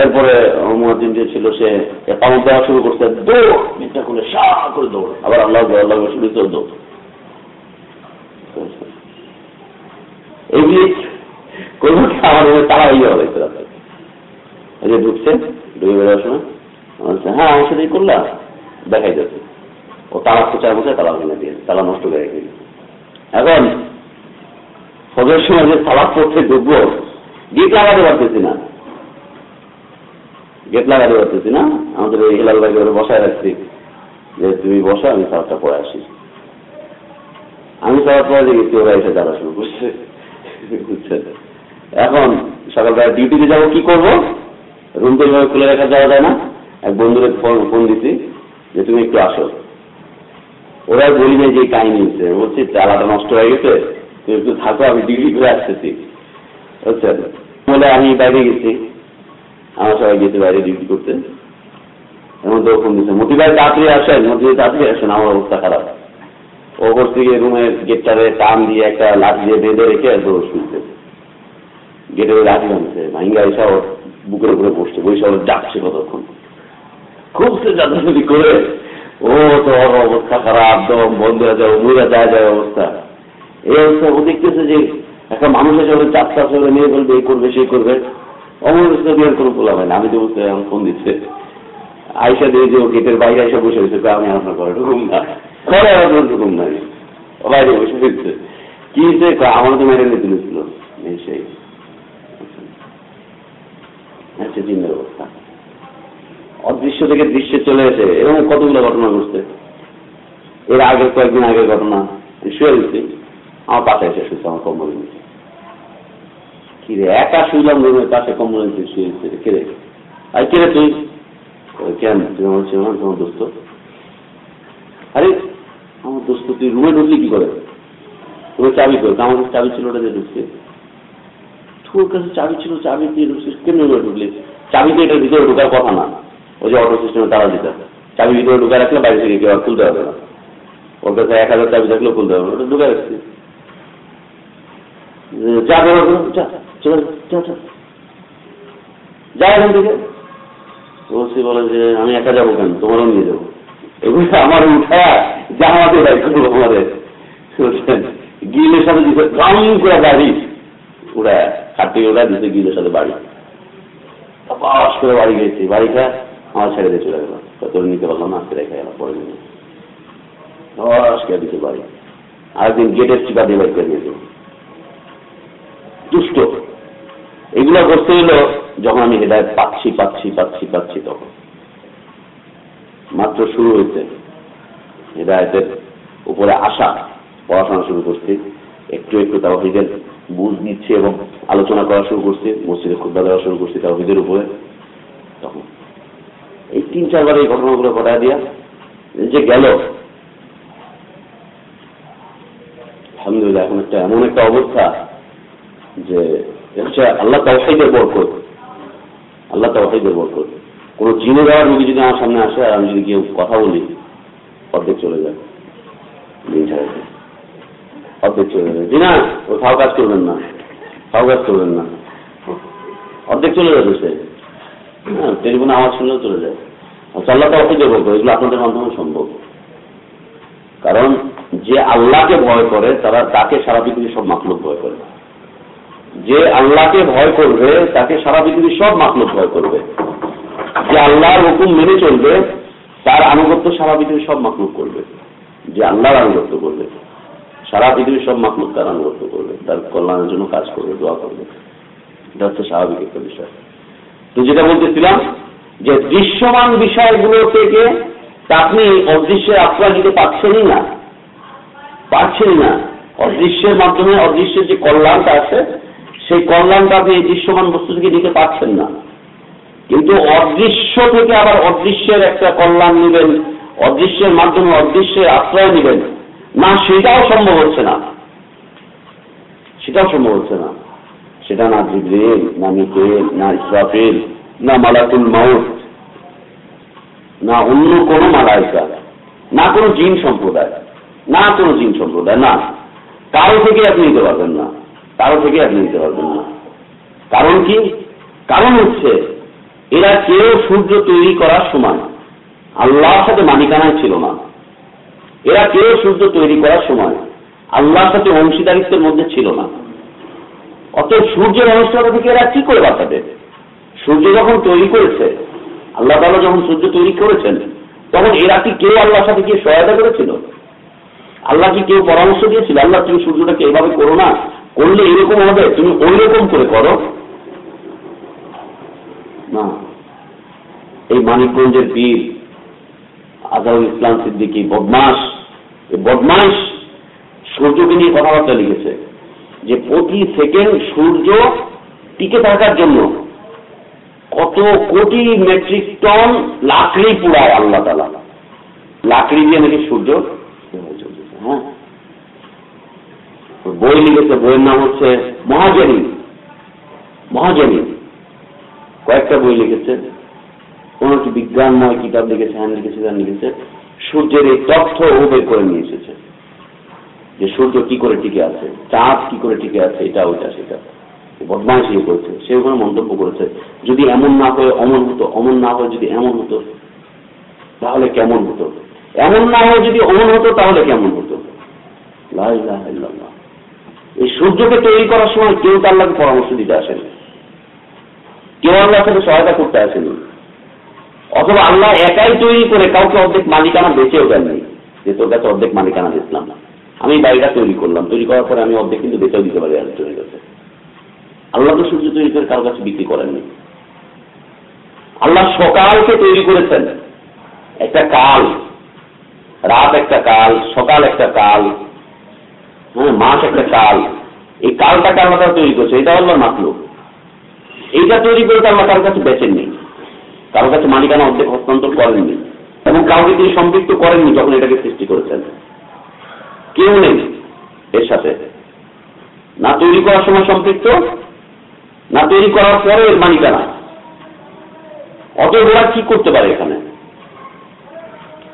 এরপরে মহাজিন যে ছিল, সে একাউন্ট দেওয়া শুরু করছে। দৌড় করে সা করে দৌড়। আবার আল্লাহ আল্লাহ শুরু করে দৌড়। এগুলি করব কি? আমার মনে তারা ইয়ে হবে এই যে ঢুকছে, ঢুকে বেরোর সময়। হ্যাঁ আমার সাথেই করলাম। দেখাই যাচ্ছে ও তালা খোঁচার মধ্যে তালা ভেঙে দিয়ে তালা নষ্ট করে রেখে এখন ফজরের সময় যে সালাদ পড়তে ঢুকবো গেট লাগাতে পারতেছি না। গেট লাগাতে পারতেছি না। আমাদের এই হেলাল ভাইকে বসায় রাখছি যে তুমি বসো, আমি সালাদটা পড়ে আসি। আমি সালাদ পড়ে দিয়ে গেছি ওরা এসে যারা শুরু করছে। বুঝছেন এখন সকালবেলা ডিউটিতে যাব, কি করব? রুম তো খুলে রাখা যাওয়া যায় না। এক বন্ধুদের ফোন ফোন দিছি। যে তুমি একটু আসো। ওরা বলি নাই যে কাহিনী হচ্ছে বলছি চালাটা নষ্ট হয়ে গেছে, তুমি একটু থাকো, আমি ডিগ্রি করে আসতেছি। বুঝছেন বলে আমি বাইরে গেছি। আমার সবাই গেছে বাইরে ডিউটি করতে। এমন তো ফোন দিচ্ছে মতি ভাই তাড়াতাড়ি আসেন মতি ভাই তাড়াতাড়ি আসেন, আমার অবস্থা খারাপ। ও করতে গিয়ে রুমের গেটটারে টান দিয়ে একটা লাঠি দিয়ে বেঁধে রেখে দৌড় শুনছে গেটে ওই লাঠি ভাঙছে ভাঙ্গা এসে ওর বুকের উপরে বসছে, বসে ওর ডাকছে কতক্ষণ। খুব সে জাদাজাদি করে। ও তো অবস্থা খারাপ, দম বন্ধ হয়ে যায় মহিলা যায় যায় অবস্থা। এই অবস্থা ও দেখতেছে যে একটা মানুষ এসে ওদের চাপ চাপ করে নিয়ে বলবে, এই করবে, সেই করবে। অমর বিয়ের কোনো পোলা হয় না। আমি তো বুঝতে এখন ফোন দিচ্ছে। আইসা দিয়ে যে ও গেটের বাইরে এসে বসে রয়েছে আমি আপনার ঘরে ঢুকুম না। ঘরে আমার ঢুকুম না। বাইরে বসে দিচ্ছে কি হয়েছে আমার তো মেরে নিয়ে তুলেছিল সেই। আচ্ছা চিন্তার অবস্থা। অদৃশ্য থেকে দৃশ্যে চলে এসে এরকম কতগুলো ঘটনা ঘটছে? এর আগে কয়েকদিন আগের ঘটনা শুয়ে দিচ্ছি আমার পাশে এসে শুয়েছে আমার কম্বল নিচে। কি রে, একা শুইলাম রুমের পাশে কম্বল নিচে শুয়ে দিচ্ছে কে রে? আর কে রে তুই? কেন তুই আমার ছিল না তোমার দোস্ত। আরে, আমার দোস্ত, তুই রুমে ঢুকলি কি করে? তোমার চাবি করে আমার চাবি ছিল ওটা দিয়ে ঢুকছে তোর কাছে চাবি ছিল, চাবি দিয়ে ঢুকছিস? কেন রুমে ঢুকলি? চাবি দিয়ে এটার ভিতরে ঢোকার কথা না। ওই যে অটো সিস্টেমে তারা দিতে হবে। চাবি ভিতরে ঢুকে রাখলে বাইরে থেকে কেউ আর খুলতে হবে না। ওর কাছে এক হাজার চাবি থাকলেও খুলতে হবে ওটা ঢুকে রাখছি। আমি একা যাব কেন? তোমারও নিয়ে যাব। এগুলো আমার উঠা গিলের সাথে দিতে গাম করে দিতে গিলের সাথে বাড়ি। করে বাড়ি গেছি। বাড়িটা আমার ছেড়ে দিয়ে চলে গেল তোর নিতে পারলাম না, আজকে রেখে গেলাম পরে বাস করে দিতে বাড়ি আরেকদিন গেটের চিপা দিয়ে বাইক করে দিয়েছে দুষ্ট। এগুলো করতে হলো যখন আমি হেদায়ত পাচ্ছি পাচ্ছি পাচ্ছি পাচ্ছি তখন। মাত্র শুরু হয়েছে হেদায়তের উপরে আসা, পড়াশোনা শুরু করছি। একটু একটু তাওহিদের বুঝ নিচ্ছি এবং আলোচনা করা শুরু করছি। মসজিদে খুদ্া দেওয়া শুরু করছি তাওহিদের উপরে। তখন এই তিন চারবার এই ঘটনাগুলো ঘটায় দিয়া যে গেল। আলহামদুলিল্লাহ, এখন একটা এমন একটা অবস্থা যে হচ্ছে আল্লাহ তাওহিদের বরকত। আল্লাহ তাওহিদের বরকত। কোনো জিনে দেওয়ার রুগী যদি আমার সামনে আসে আর আমি যদি কেউ কথা বলি, অর্ধেক চলে যায়। অর্ধেক চলে যাবে জি না, ও ফাও কাজ করবেন না। ফাও কাজ করবেন না। অর্ধেক চলে যাবে সে। টেলিফোনে আওয়াজ শুনলেও চলে যায়। আচ্ছা আল্লাহ তাওহিদের বরকত এগুলো আপনাদের মাধ্যমে সম্ভব। কারণ যে আল্লাহকে ভয় করে, তারা তাকে সারা পৃথিবীর সব মাকলুক ভয় করে। যে আল্লাহকে ভয় করবে, তাকে সারা পৃথিবীর সব মাকলুক ভয় করবে। যে আল্লাহর হুকুম মেনে চলবে, তার আনুগত্য সারা পৃথিবীর সব মাকলুক করবে। যে আল্লাহর আনুগত্য করবে, সারা পৃথিবীর সব মাকলুক তার আনুগত্য করবে। তার কল্যাণের জন্য কাজ করবে, দোয়া করবে। এটা হচ্ছে স্বাভাবিক একটা বিষয়। তো যেটা বলতেছিলাম যে দৃশ্যমান বিষয়গুলো থেকে আপনি অদৃশ্যের আশ্রয় নিতে পারছেনই না পারছেনই না, অদৃশ্যের মাধ্যমে অদৃশ্যের যে কল্যাণটা আছে, সেই কল্যাণটা আপনি এই দৃশ্যমান বস্তু থেকে নিতে পারছেন না। কিন্তু অদৃশ্য থেকে আবার অদৃশ্যের একটা কল্যাণ নেবেন, অদৃশ্যের মাধ্যমে অদৃশ্যের আশ্রয় নেবেন। না, সেটাও সম্ভব হচ্ছে না। সেটাও সম্ভব হচ্ছে না। সেটা না জিব্রিল, না মিকেল না ইসরাফিল, না মালাকুল মাউত, না অন্য কোনো মালাইকা, না কোনো জিন সম্প্রদায়, না কোনো জিন সম্প্রদায়, না। কারও থেকে আপনি নিতে পারবেন না, কারও থেকে আপনি নিতে পারবেন না। কারণ কি? কারণ হচ্ছে, এরা কেউ সূর্য তৈরি করার সময় আল্লাহর সাথে মালিকানায় ছিল না। এরা কেউ সূর্য তৈরি করার সময় আল্লাহর সাথে অংশীদারিত্বের মধ্যে ছিল না। অতএব সূর্যের অনুষ্ঠানটা থেকে এরা কি করে বাচ্চা দেবে সূর্য যখন তৈরি করেছে, আল্লাহ তালা যখন সূর্য তৈরি করেছেন, তখন এরা কি কেউ আল্লাহর সাথে গিয়ে সহায়তা করেছিল? আল্লাহ কি কেউ পরামর্শ দিয়েছিল, আল্লাহ, তুমি সূর্যটাকে এভাবে করো না, করলে এরকম হবে, তুমি ওই রকম করে করো না। এই মানিকগঞ্জের পীর আজহারুল ইসলাম সিদ্দিকী বদমাস এই বদমাস সূর্যকে নিয়ে কথাবার্তা লিখেছে। যে প্রতি সেকেন্ড সূর্য টিকে থাকার জন্য কত কোটি মেট্রিক টন লাকড়ি পুড়ায় আল্লাহ তালা লাকড়ি দিয়ে নাকি সূর্য হ্যাঁ। বই লিখেছে, বইয়ের নাম হচ্ছে মহাজানী। মহাজানী। কয়েকটা বই লিখেছে। কোন একটি বিজ্ঞানময় কিতাব লিখেছে হ্যান লিখেছে হ্যান লিখেছে। সূর্যের এই তথ্য ও করে নিয়ে এসেছে। যে সূর্য কি করে টিকে আছে, চাঁদ কি করে টিকে আছে, এটা, ওইটা, সেটা। ইয়ে করেছে সে ওখানে মন্তব্য করেছে, যদি এমন না হয়ে, অমন হতো, অমন না হয়ে, যদি এমন হতো, তাহলে কেমন হতো? এমন না হয়ে, যদি অমন হতো, তাহলে কেমন হতো। এই সূর্যকে তৈরি করার সময় কেউ তার লাগে পরামর্শ দিতে আসেনি কেউ আল্লাহ সাথে সহায়তা করতে আসেনি অথবা আল্লাহ একাই তৈরি করে কাউকে অর্ধেক মালিকানা বেঁচেও দেননি যে তোর কাছে অর্ধেক মালিকানা দিচ্লাম না। আমি বাড়িটা তৈরি করলাম, তৈরি করার পরে আমি অর্ধেক কিন্তু বেঁচেও দিতে পারি আরেকজনের কাছে আল্লাহ তো সূর্য তৈরি করে কারও কাছে বিক্রি করেননি। আল্লাহ সকালকে তৈরি করেছেন। একটা কাল, রাত একটা কাল, সকাল একটা কাল হ্যাঁ মাস একটা কাল। এই কালটাকে আল্লাহ তারা তৈরি করছে, এটা আল্লাহ মাতলুক এইটা তৈরি করে আল্লাহ কারোর কাছে বেচেননি। কারোর কাছে মালিকানা অর্ধেক হস্তান্তর করেননি। এবং কাউকে তিনি সম্পৃক্ত করেননি যখন এটাকে সৃষ্টি করেছেন। কেউ নেই এর সাথে। না তৈরি করার সময় সম্পৃক্ত, না তৈরি করার পরে এর মালিকানা। অত ওরা কি করতে পারে এখানে?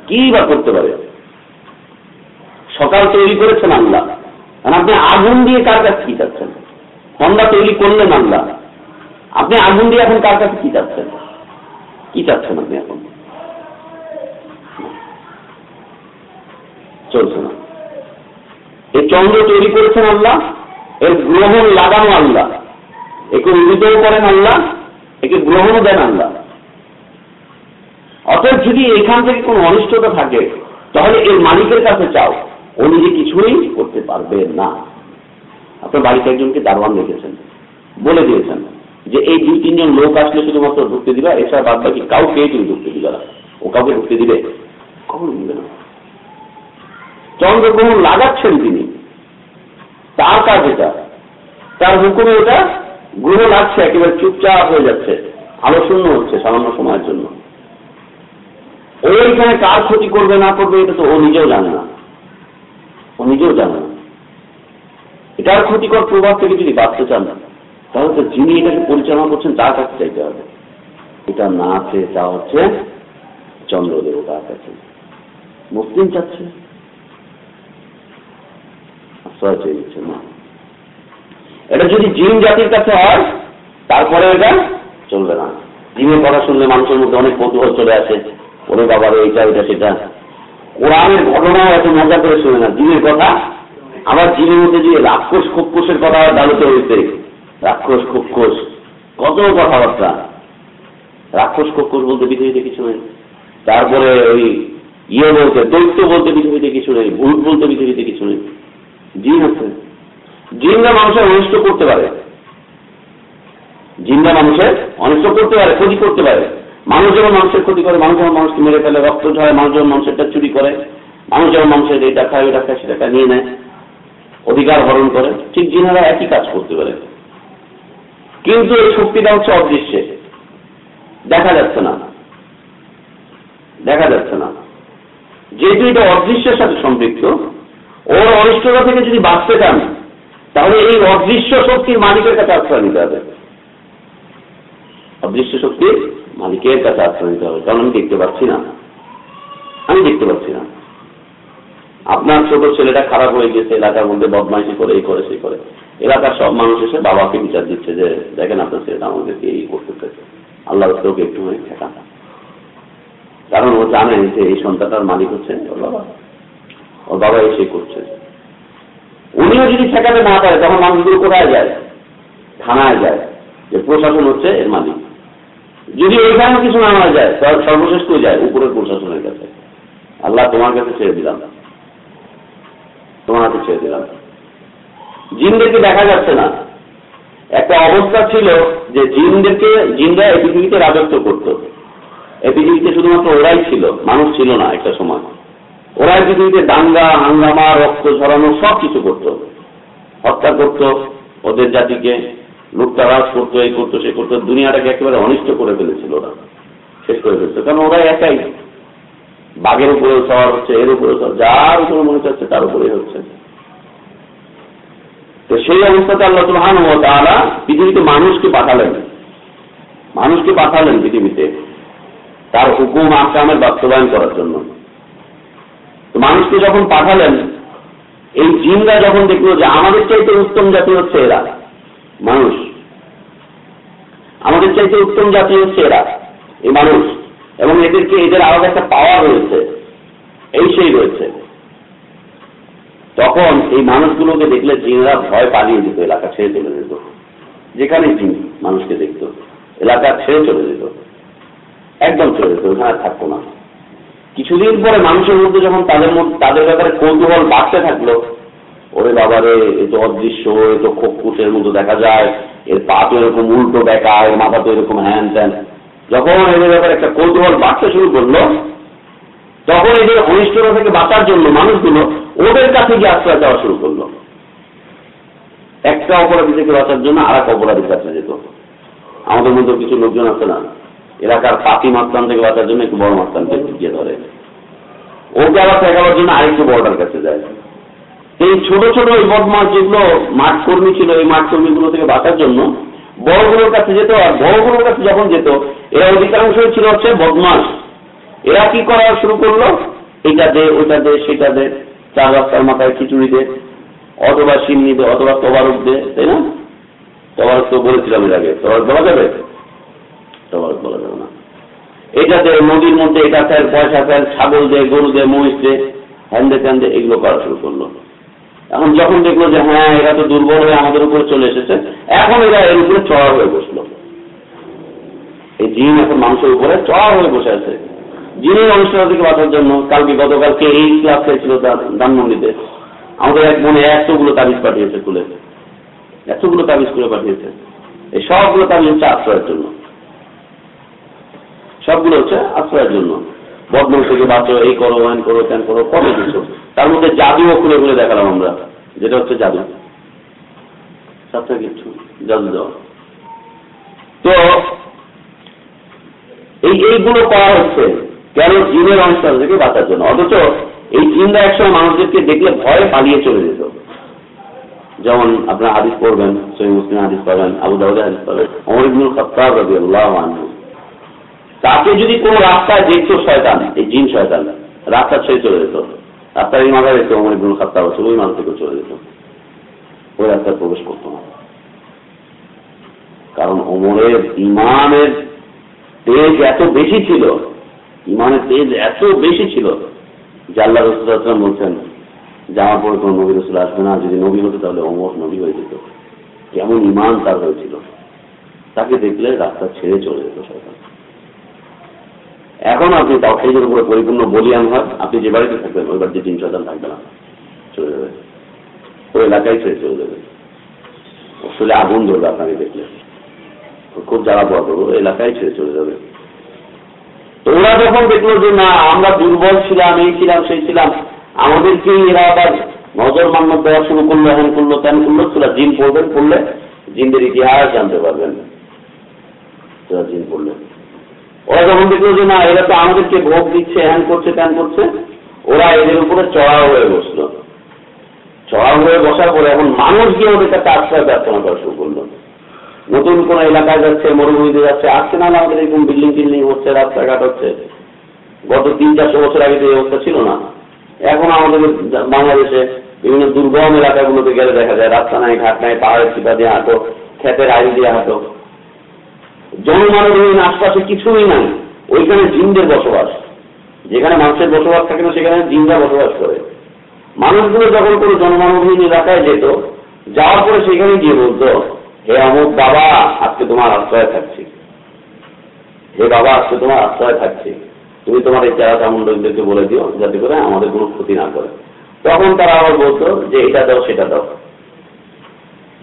কি বা করতে পারে? সকাল তৈরি করেছেন আল্লাহ আপনি আগুন দিয়ে কার কাছে কি চাচ্ছেন? ঠান্ডা তৈরি করলেন আল্লাহ আপনি আগুন দিয়ে এখন কার কাছে কি চাচ্ছেন? কি চাচ্ছেন আপনি এখন? চলছে না। এই চন্দ্র তৈরি করেছেন আল্লাহ, এর গ্রহণ লাগানো আল্লাহ। একে উদিতও করেন আল্লাহ, একে গ্রহণও দেন আল্লাহ। অতএব যদি এখান থেকে কোনো অনিষ্টতা থাকে, তাহলে এর মালিকের কাছে চাও। ও নিজে কিছুই করতে পারবে না। আপনার বাড়িতে একজনকে দারোয়ান রেখেছেন। বলে দিয়েছেন যে এই দুই, তিনজন লোক আসলে শুধুমাত্র ঢুকতে দিবা এছাড়া বাদ বাকি কাউকে তুমি ঢুকতে দিবে না। ও কাউকে ঢুকতে দিবে? কখনো দিবে না। চন্দ্রগ্রহণ লাগাচ্ছেন তিনি। তার কাজ এটা। তার হুকুমে এটা গ্রহ লাগছে, একেবারে চুপচাপ হয়ে যাচ্ছে। আলো শূন্য হচ্ছে সামান্য সময়ের জন্য। ও এখানে কার ক্ষতি করবে, না করবে, এটা তো ও নিজেও জানে না। ও নিজেও জানে না। এটার ক্ষতিকর প্রভাব থেকে যদি বাঁচতে চান, তাহলে তো যিনি এটাকে পরিচালনা করছেন, তার কাছে চাইতে হবে। এটা না আছে তা হচ্ছে চন্দ্রদেব তার কাছে। মুসলিম চাচ্ছে। এটা যদি জিন জাতির কাছে হয়, তারপরে এটা চলবে না। জিনের কথা শুনলে মানুষের মধ্যে অনেক কৌতূহল চলে আসে। ওরে বাবার এইটা, ওইটা, সেটা। কোরআনের ঘটনাও এত মজা করে শুনে না। কথা? মধ্যে যে রাক্ষস খুবকোষের কথা রাক্ষস কত কথাবার্তা। রাক্ষস খুবকোষ বলতে পৃথিবীতে কিছু নেই। তারপরে ওই ইয়ে বলতে, দৈত্য বলতে পৃথিবীতে কিছু নেই। ভূত বলতে পৃথিবীতে কিছু নেই। জিন আছে। জিনরা মানুষের অনিষ্ট করতে পারে। জিনরা মানুষের অনিষ্ট করতে পারে, ক্ষতি করতে পারে। মানুষ যেমন মানুষের ক্ষতি করে, মানুষ যেমন মানুষকে মেরে ফেলে, রক্ত ঝরে মানুষ যেমন মানুষেরটা চুরি করে, মানুষ যেমন মানুষের এটা খায়, ওইটা খায়, সেটা নিয়ে নেয়, অধিকার হরণ করে, ঠিক জিনারা একই কাজ করতে পারে। কিন্তু এই শক্তিটা হচ্ছে অদৃশ্যে। দেখা যাচ্ছে না। দেখা যাচ্ছে না। যেহেতু এটা অদৃশ্যের সাথে সম্পৃক্ত ওর অনিষ্টতা থেকে যদি বাঁচতে চান, তাহলে এই অদৃশ্য শক্তির মালিকের কাছে আশ্রয় নিতে হবে। অদৃশ্য শক্তির মালিকের কাছে আশ্রয় নিতে হবে। কারণ আমি দেখতে পাচ্ছি না। আমি দেখতে পাচ্ছি না। আপনার ছোট ছেলেটা খারাপ হয়ে গেছে, এলাকার মধ্যে বদমাইশি করে, এই করে, সেই করে। এলাকার সব মানুষ এসে বাবাকে বিচার দিচ্ছে যে, দেখেন আপনার ছেলেটা আমাদেরকে এই করতেছে আল্লাহ ওকে একটু ঠেকা কারণ ও জানে যে এই সন্তানটার মালিক হচ্ছে বাবা। ওর বাবা এসে করছে। উনিও যদি ঠেকাতে না পারে, তখন মানুষগুলো কোথায় যায়? থানায় যায়। যে প্রশাসন হচ্ছে এর মালিক। যদি ওইখানে কিছু না হয়ে যায় তাহলে সর্বশেষ কেউ যায়? উপরের প্রশাসনের কাছে। আল্লাহ তোমার কাছে ছেড়ে দিলাম। তোমার হাতে ছেড়ে দিলাম। জিনদেরকে দেখা যাচ্ছে না। একটা অবস্থা ছিল যে জিনদেরকে, জিনরা এই পৃথিবীতে রাজত্ব করত। এই পৃথিবীতে শুধুমাত্র ওরাই ছিল, মানুষ ছিল না একটা সময় ওরাই পৃথিবীতে দাঙ্গা, হাঙ্গামা, রক্ত ঝরানো সব কিছু করতো, হত্যা করত, ওদের জাতিকে লুটতারাজ করতো, এই করতো, সে করতো, দুনিয়াটাকে একেবারে অনিষ্ট করে ফেলেছিল ওরা, শেষ করে ফেলতো কারণ ওরা একাই। বাঘের উপরেও সওয়ার হচ্ছে, এর উপরেও সওয়ার, যার উপরে মনে হচ্ছে তার উপরে হচ্ছে। তো সেই অবস্থাতে আল্লাহ সুবহান ও তাআলা পৃথিবীতে মানুষকে পাঠালেন। মানুষকে পাঠালেন পৃথিবীতে, তার হুকুম আকামের বাস্তবায়ন করার জন্য। মানুষকে যখন পাঠালেন, এই জিনরা যখন দেখল যে আমাদের চাইতে উত্তম জাতি হচ্ছে এরা, মানুষ, আমাদের চাইতে উত্তম জাতি হচ্ছে এরা, এই মানুষ, এবং এদেরকে এদের আলাদা একটা পাওয়ার রয়েছে, এই সেই রয়েছে। তখন এই মানুষগুলোকে দেখলে জিনরা ভয় পালিয়ে দিত এলাকা ছেড়ে চলে যেত। যেখানে জিন মানুষকে দেখত, এলাকা ছেড়ে চলে যেত, একদম চলে যেত, ওখানে থাকতো না। কিছুদিন পরে মানুষের মধ্যে যখন তাদের মধ্যে, তাদের ব্যাপারে কৌতূহল বাড়তে থাকল, ওরে বাবারে এ তো অদৃশ্য, এ তো খোকুটের মতো দেখা যায়, এর পা তো এরকম উল্টো বেকা এর মাথা তো এরকম হ্যান ত্যান। যখন এদের ব্যাপারে একটা কৌতূহল বাড়তে শুরু করল, তখন এদের অনিষ্টতা থেকে বাঁচার জন্য মানুষগুলো ওদের কাছে গিয়ে আশ্রয় দেওয়া শুরু করল। একটা অপরাধী থেকে বাঁচার জন্য আর এক অপরাধীর কাছে যেত। আমাদের মধ্যে কিছু লোকজন আছে না? এলাকার পাতি মাস্তান থেকে বাঁচার জন্য একটু বড় মাস্তানকে গিয়ে ধরে। ওকে আবার ঠেকাবার জন্য আরেকটু বড়টার কাছে যায়। এই ছোট ছোট ওই বদমাস যেগুলো মাঠ কর্মী ছিল, এই মাঠ কর্মীগুলো থেকে বাঁচার জন্য বড়গুলোর কাছে যেত আর বড়গুলোর কাছে যখন যেত, এরা অধিকাংশ ছিল হচ্ছে বদমাস এরা কি করা শুরু করল? এটা দে, ওইটা দে, সেটা দে, চার রাস্তার মাথায় খিচুড়ি দে, অথবা সিন্নি দে, অথবা তবারক দে, তাই না? তবারক তো বলেছিলাম এর আগে। তবারক বলা যাবে? তবারক বলা যাবে না। এটা নদীর মধ্যে এটা ফেল পয়সা ফেল ছাগল দে গরু দে মহিষ দে হ্যান্ডে এগুলো করা শুরু করল। এখন যখন দেখল যে হ্যাঁ এরা তো দুর্বল হয়ে আমাদের উপরে চলে এসেছে, এখন এরা এর উপরে চড়া হয়ে বসল। এই জিন এখন মানুষের উপরে চড়া হয়ে বসে আছে। জিনের অনুষ্ঠান থেকে বাঁচার জন্য কালকে গতকালকে এই ক্লাস খেয়েছিল ধানমন্ডিতে? আমাদের এক মনে একশোগুলো তাবিজ পাঠিয়েছে খুলে এতগুলো তাবিজ করে পাঠিয়েছে। এই সবগুলো তাবিজ হচ্ছে আশ্রয়ের জন্য। সবগুলো হচ্ছে আশ্রয়ের জন্য। বদনাম থেকে বাঁচো, এই করো ওয়ান করো, ত্যান করো কত কিছু তার মধ্যে জাদুও খুলে খুলে দেখালাম আমরা। যেটা হচ্ছে জাদু। তো এই এইগুলো করা হচ্ছে কেন জিনের অনুষ্ঠান থেকে বাঁচার জন্য? অথচ এই জিনরা একসময় মানুষদেরকে দেখলে ভয়ে পালিয়ে চলে যেত। যেমন আপনার হাদিস পড়বেন সহি মুসলিম হাদিস পাবেন, আবু দাউদ হাদিস পাবেন অমর ইবনুল রাদিয়াল্লাহু আনহু। তাকে যদি কোনো রাস্তায় দেখতো শয়তান, এই জিন শয়তান রাস্তা ছেড়ে চলে যেত। রাস্তার এই মাথায় দেখতো অমর ইবনুল খত্তাব আছে, ওই মাথা থেকে চলে যেত। ওই রাস্তায় প্রবেশ করতো না। কারণ অমরের ইমানের তেজ এত বেশি ছিল, ইমানের তেজ এত বেশি ছিল যে আল্লাহ রসুলাম বলছেন যে আমার পরে কোনো নবী রসুল আসবে না যদি নবী হতো তাহলে অমর নবী হয়ে যেত। কেমন ইমান তার হয়েছিল। তাকে দেখলে রাস্তা ছেড়ে চলে যেত সরকার এখন আপনি তাওহিদের উপরে পরিপূর্ণ বলিয়ান হয়, আপনি যে বাড়িতে থাকবেন, ওই বাড়িতে তিন শতান থাকবে না। চলে যাবে। ওই এলাকায় ছেড়ে চলে যাবে। আসলে আগুন ধরবে আপনাকে দেখলে। খুব জ্বালা পড়া করব এলাকায় ছেড়ে চলে যাবে। ওরা যখন দেখল যে, না, আমরা দুর্বল ছিলাম, এই ছিলাম, সেই ছিলাম আমাদেরকে এরা আবার নজর মান্য দেওয়া শুরু করল, এমন করল, তেমন করল, তোরা জিন পড়বেন, পড়লে জিনদের ইতিহাস জানতে পারবেন। তোরা জিন পড়লেন ওরা যখন দেখল যে না, এরা তো আমাদেরকে ভোগ দিচ্ছে, হ্যান করছে, ত্যান করছে, ওরা এদের উপরে চড়া হয়ে বসল। চড়া হয়ে বসার পরে এখন মানুষ গিয়ে ওদের কাছে আশ্রয় প্রার্থনা করা শুরু করল। নতুন কোন এলাকায় যাচ্ছে, মরুভূমিতে যাচ্ছে আসছে না আমাদের এরকম বিল্ডিং টিল্ডিং হচ্ছে, রাস্তাঘাট হচ্ছে। গত তিন, চারশো বছর আগে তো এই অবস্থা ছিল না। এখন আমাদের বাংলাদেশে বিভিন্ন দুর্গম এলাকাগুলোতে গেলে দেখা যায়, রাস্তা নাই, ঘাট নাই, পাহাড়ের চিপা দিয়ে হাঁটো খেতের আড়ি দিয়ে হাঁটো। জনমানবহীন আশপাশে কিছুই নাই। ওইখানে জিনদের বসবাস। যেখানে মানুষের বসবাস থাকে না, সেখানে জিনরা বসবাস করে। মানুষগুলো যখন কোনো জনমানবহীন এলাকায় যেত, যাওয়ার পরে সেখানে গিয়ে বলতো, হে অমুক বাবা, আজকে তোমার আশ্রয় থাকছি। হে বাবা, আজকে তোমার আশ্রয় থাকছি। তুমি তোমার এই চেরা চামুন্ডকদেরকে বলে দিও, যাতে করে আমাদের কোনো ক্ষতি না করে। তখন তারা আবার বলতো যে, এটা দাও, সেটা দাও।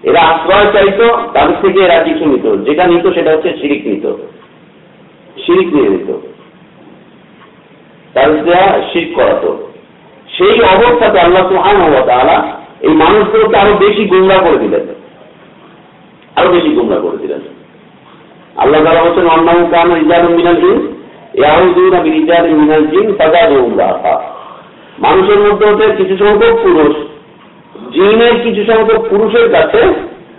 এরা আশ্রয় চাইতো, তাদের থেকে এরা কিছু নিত। যেটা নিত সেটা হচ্ছে শিরিক নিত। শিরিক নিয়ে নিত। তাদের শির করাতো। সেই অবস্থাতে আল্লাহ সুহান তাহলে এই মানুষগুলোকে আরও বেশি গুমরা করে দিলেন। আরও বেশি গুমরা করে দিলেন। আল্লাহ তারা মিনাল জিন? মিনাল জিন মানুষের মধ্যে হচ্ছে কিছু সংখ্যক পুরুষ জিনের কিছু সংখ্যক পুরুষের কাছে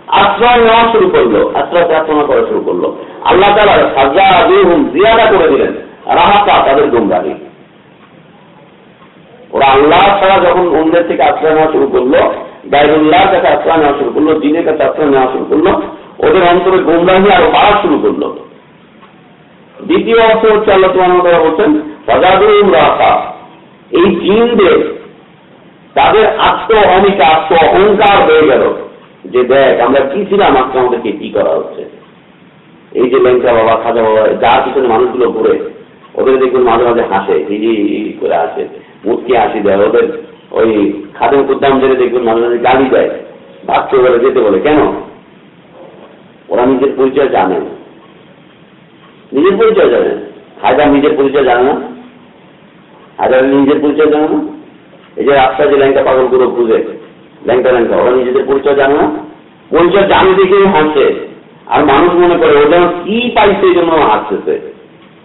আশ্রয় নেওয়া শুরু করল, আশ্রয় প্রার্থনা করা শুরু করল। আল্লাহ তালা সাজা আদিহুম জিয়াদা করে দিলেন, রাহাতা তাদের গুমরাহি। ওরা আল্লাহ ছাড়া যখন অন্যের থেকে আশ্রয় নেওয়া শুরু করল গাইবুল্লাহর কাছে আশ্রয় নেওয়া শুরু করল, জিনের কাছে আশ্রয় নেওয়া শুরু করল, ওদের অন্তরে গুমরাহি আরও বাড়া শুরু করল। দ্বিতীয় অর্থ হচ্ছে আল্লাহ তোমার বলছেন সজাদুল রাখা এই জিনদের তাদের আত্ম অমিকা আত্ম অহংকার হয়ে গেল যে দেখ, আমরা কি ছিলাম আজকে আমাদেরকে কি করা হচ্ছে? এই যে লেঙ্কা বাবা, খাজা বাবা যার পিছনে মানুষগুলো ঘুরে, ওদের দেখুন মাঝে মাঝে হাসে হিজি করে আসে মুখকে হাসি দেয়, ওদের ওই খাদেম কুদ্দাম জেনে দেখুন মাঝে মাঝে গালি দেয় ভাবতে বলে যেতে বলে, কেন? ওরা নিজের পরিচয় জানে। নিজের পরিচয় জানে। হায়দার নিজের পরিচয় জানে না? হায়দার নিজের পরিচয় জানে না? এই যে রাস্তা যে ল্যাংটা পাগল করে খুঁজে ল্যাংটা ল্যাংটা, ওরা নিজেদের পরিচয় জানে না? পরিচয় জানে দেখেই হাসে। আর মানুষ মনে করে, ও যেন কি পাইছে এই জন্য হাসতেছে।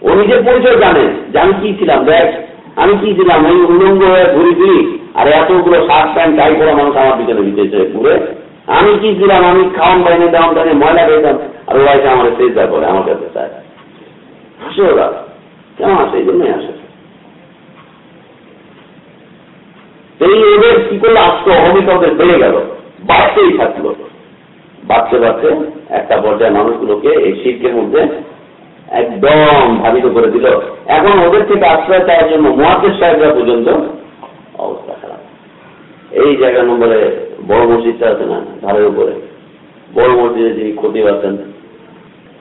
ও নিজের পরিচয় জানে যে আমি কি ছিলাম, দেখ, আমি কি ছিলাম এই উল্লঙ্গ হয়ে ঘুরি ফিরি, আর এতগুলো শার্ট প্যান্ট টাই করা মানুষ আমার পিছনে দিতেছে ঘুরে। আমি কি ছিলাম, আমি খাওয়ান বাইনে দাম পাইনি ময়লা পেতাম আর ওরা এসে আমার চেষ্টা করে, আমার কাছে চায়। হাসে ওরা। কেমন আসে এই জন্যই আসে এই ওদের কি করল? আত্ম অহমিকা ওদের বেড়ে গেল। বাড়তেই থাকল। বাড়তে বাড়তে একটা পর্যায়ে মানুষগুলোকে এই শীতের মধ্যে একদম ভাবিত করে দিল। এখন ওদের থেকে আশ্রয় চাওয়ার জন্য মহাদেশ সাহেবরা পর্যন্ত অবস্থা খারাপ। এই জায়গা নম্বরে বড় মসজিদটা আছে না, ধারের উপরে? বড় মসজিদে যিনি ক্ষতি পাচ্ছেন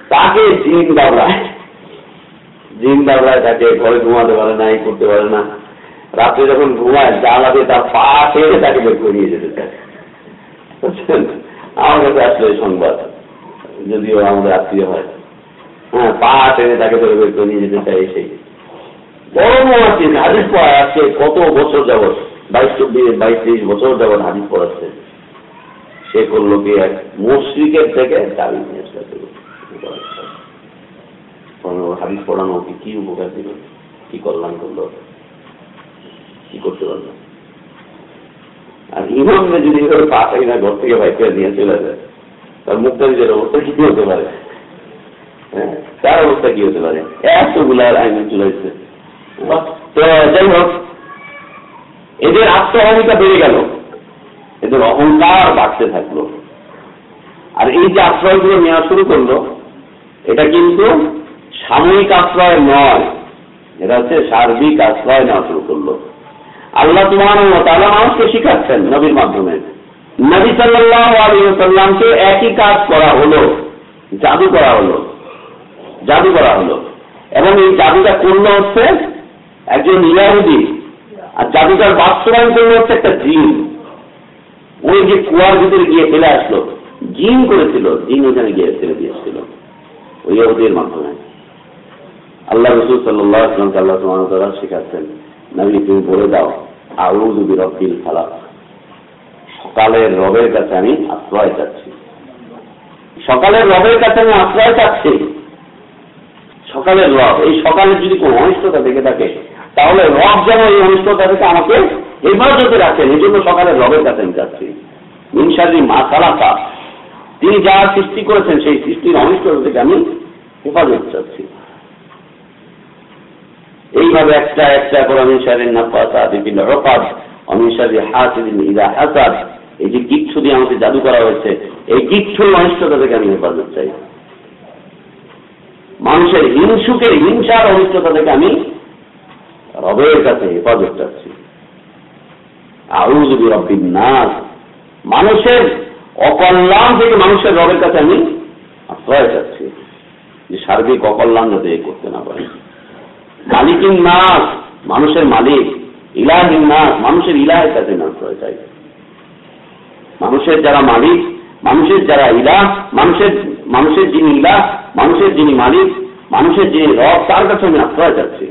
তাকে জিন দাবড়ায়। জিন দাবড়ায় তাকে ঘরে ঘুমাতে পারে না, এই করতে পারে না। রাত্রে যখন ঘুমায়, জানলা দিয়ে তার পা ছেড়ে তাকে বের করিয়ে যেতে বুঝছেন? আমার কাছে আসলে এই সংবাদ, যদিও আমাদের আত্মীয় হয়। হ্যাঁ পা টেনে তাকে ধরে বের করে নিয়ে যেতে চাই সেই বড় মহাসিন হাদিস পড়ায় আজকে কত বছর যাবৎ? বাইশ চব্বিশ, বাইশ তেইশ বছর যাবৎ হাদিস পড়াচ্ছে। সে করল কি এক মুশ্রিকের থেকে দাবি নিয়ে আসতে হাদিস পড়ানো কি উপকার দিল? কি কল্যাণ করল? কি করতে পারল আর ইমামে যদি এভাবে পাঠাই না ঘর থেকে ভাই করে নিয়ে চলে যায় তার মুক্তারিদের অবস্থা কি হতে পারে? হ্যাঁ তার অবস্থা কি হতে পারে? এতগুলার আইন চলে এসছে তো যাই হোক এদের আত্মহমিকা বেড়ে গেল। এদের অহংকার বাড়তে থাকল। আর এই যে আশ্রয়গুলো নেওয়া শুরু করল এটা কিন্তু সাময়িক আশ্রয় নয়। এটা হচ্ছে সার্বিক আশ্রয় নেওয়া শুরু করল। আল্লাহ তোমার তাহলে মানুষকে শিখাচ্ছেন নবীর মাধ্যমে। নবী সাল্লাহ আলী সাল্লামকে একই কাজ করা হলো, জাদু করা হলো, জাদু করা হলো। এবং এই জাদুটা করল হচ্ছে? একজন ইয়াহুদি আর জাদুটার বাস্তবায়ন করল হচ্ছে একটা জিন। ওই যে কুয়ার ভিতরে গিয়ে ফেলে আসলো, জিন করেছিল, জিন ওখানে গিয়ে ফেলে দিয়েছিল, ওই ইহুদির মাধ্যমে। আল্লাহ রসুল সাল্লাহ আল্লাহ তোমার শেখাচ্ছেন। নবী তুমি বলে দাও, আউযু বিরব্বিল ফালাক। সকালের রবের কাছে আমি আশ্রয় চাচ্ছি। সকালের রবের কাছে আমি আশ্রয় চাচ্ছি। সকালের রব, এই সকালের যদি কোনো অনিষ্টতা দেখে থাকে, তাহলে রব যেন এই অনিষ্টতা থেকে আমাকে হেফাজতে রাখেন। এই জন্য সকালের রবের কাছে আমি চাচ্ছি মিনসারি মা সালাফা, তিনি যা সৃষ্টি করেছেন, সেই সৃষ্টির অনিষ্টতা থেকে আমি হেফাজত চাচ্ছি। এইভাবে একটা একটা করে অমিনসারের নাফাসা বিভিন্ন রকাদ অমিনসারি হাসিদিন ইদা হাসাদ, এই যে কিচ্ছু দিয়ে আমাকে জাদু করা হয়েছে, এই কিচ্ছু অনিষ্টতা থেকে আমি হেফাজত চাই। মানুষের হিংসুকের, হিংসার অনিষ্টতা থেকে আমি রবের কাছে হেফাজত চাচ্ছি। আউজবি রব্বিন মানুষের অকল্যাণ থেকে মানুষের রবের কাছে আমি আশ্রয় চাচ্ছি, যে সার্বিক অকল্যাণ যাতে করতে না পারে। মালিকিন নাস, মানুষের মালিক ইলাহিন নাস, মানুষের ইলাহের কাছে না আশ্রয় চাই মানুষের যারা মালিক, মানুষের যারা ইলাহ, মানুষের মানুষের যিনি ইলাহ, মানুষের যিনি মালিক, মানুষের যিনি রব, তার কাছে আমি আশ্রয় চাচ্ছি।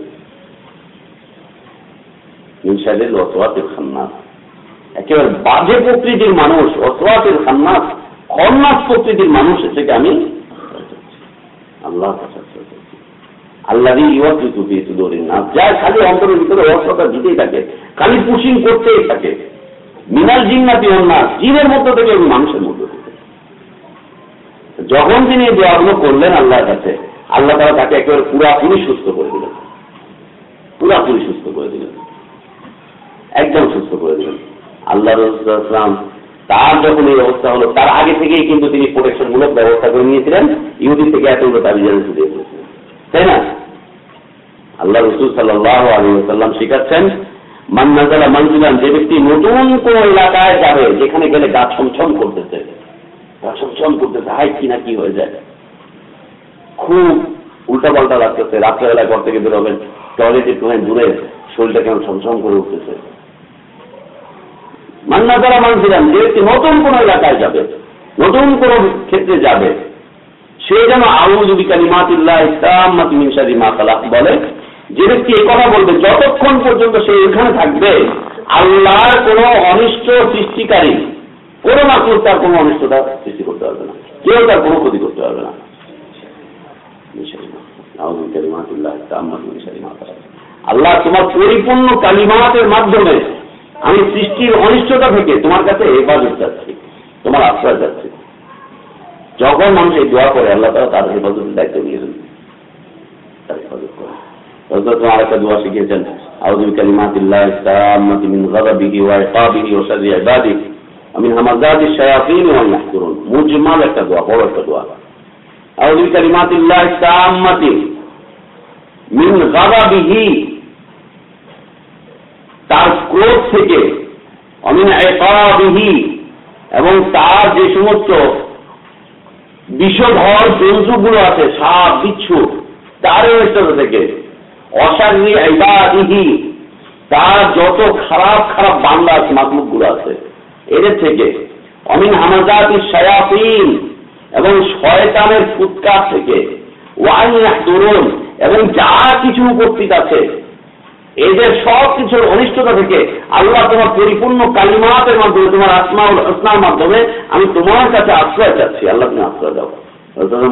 ইনশাল্লাহ অসওয়াতের খান্নাস। একেবারে বাজে প্রকৃতির মানুষ অসওয়াতের খান্নাস, খন্নাস প্রকৃতির মানুষ থেকে আমি? আল্লাহ আল্লাহ ইউয়াকৃতু ফি সুদুরিন নাস। যা খালি অন্তরের ভিতরে অসতা দিতেই থাকে, খালি পুশিং করতেই থাকে। মিনাল জিন্নাতি অন্যাস জিনের মধ্য থেকে এবং মানুষের মধ্য থেকে। যখন তিনি এই দোয়াগুলো করলেন আল্লাহর কাছে, আল্লাহ তারা তাকে একেবারে পুরাপুরি সুস্থ করে দিলেন। পুরাপুরি সুস্থ করে দিলেন। একদম সুস্থ করে দিলেন। আল্লাহ রসুলাম তার যখন এই অবস্থা হলো, তার আগে থেকেই কিন্তু তিনি প্রোটেকশন মূলক ব্যবস্থা করে নিয়েছিলেন। ইহুদি থেকে এতগুলো তার রিজাল্ট দিয়ে দিয়েছিলেন। তাই না? আল্লাহ রসুল সাল্লাহ আলী সাল্লাম শিখাচ্ছেন মান্নাজালা মানজিলাম যে ব্যক্তি নতুন কোন এলাকায় যাবে, যেখানে গেলে গাছ ছমছম করতেছে। গাছ ছমছম করতেছে হাই কি না কি হয়ে যায়। খুব উল্টা পাল্টা লাগতেছে, রাত্রেবেলায় ঘর থেকে বেরোবেন, টয়লেট একটুখানি দূরে, শরীরটা কেমন ছমছম করে উঠতেছে। মান্না দ্বারা মানছিলাম যে ব্যক্তি নতুন কোন এলাকায় যাবে, নতুন কোন ক্ষেত্রে যাবে সে যেন আউযু বিকালিমাতিল্লাহ ইসলামাতি মিন শাররি মা খালাক বলে। যে ব্যক্তি এই কথা বলবে, যতক্ষণ পর্যন্ত সে এখানে থাকবে, আল্লাহর কোন অনিষ্ট সৃষ্টিকারী, কোন মাকলুক তার কোনো অনিষ্টতা সৃষ্টি করতে পারবে না। কেউ তার কোনো ক্ষতি করতে পারবে না। আল্লাহ তোমার পরিপূর্ণ কালিমাতের মাধ্যমে আমি সৃষ্টির অনিষ্টতা থেকে তোমার কাছে হেফাজত যাচ্ছি, তোমার আশ্রয় যাচ্ছে। যখন মানুষ এই দোয়া করে, আল্লাহ তারা তার হেফাজতের দায়িত্ব নিয়ে নেন। তার হেফাজত করে। তোমার একটা দোয়া শিখিয়েছেন, আউযু কালিমাতিল্লাহ ইসলামাতি মিন গাযাবিহি ওয়া ইকাবিহি ওয়া শাররি ইবাদিহি আমিন হামাযাতি শায়াতিন ওয়া ইয়াহজুরুন মুজমাল একটা দোয়া, বড় একটা দোয়া। আউযু কালিমাতিল্লাহ ইসলামাতি মিন গাযাবিহি। তার ক্রোধ থেকে অমিন একাবিহি এবং তার যে সমস্ত বিষধর জন্তুগুলো আছে, সাপ, বিচ্ছু তার অনিষ্টতা থেকে ইবাদিহি তার যত খারাপ খারাপ বাংলা আছে মাতলুকগুলো আছে, এদের থেকে। অমিন হামাজাতি শায়াতিন, এবং শয়তানের ফুৎকার থেকে। ওয়ান দরুন এবং যা কিছু উপস্থিত আছে এদের সব কিছুর অনিষ্টতা থেকে আল্লাহ তোমার পরিপূর্ণ কালিমাতের মাধ্যমে, তোমার আসমাউল হসনার মাধ্যমে আমি তোমার কাছে আশ্রয় চাচ্ছি। আল্লাহ তুমি আশ্রয় দাও।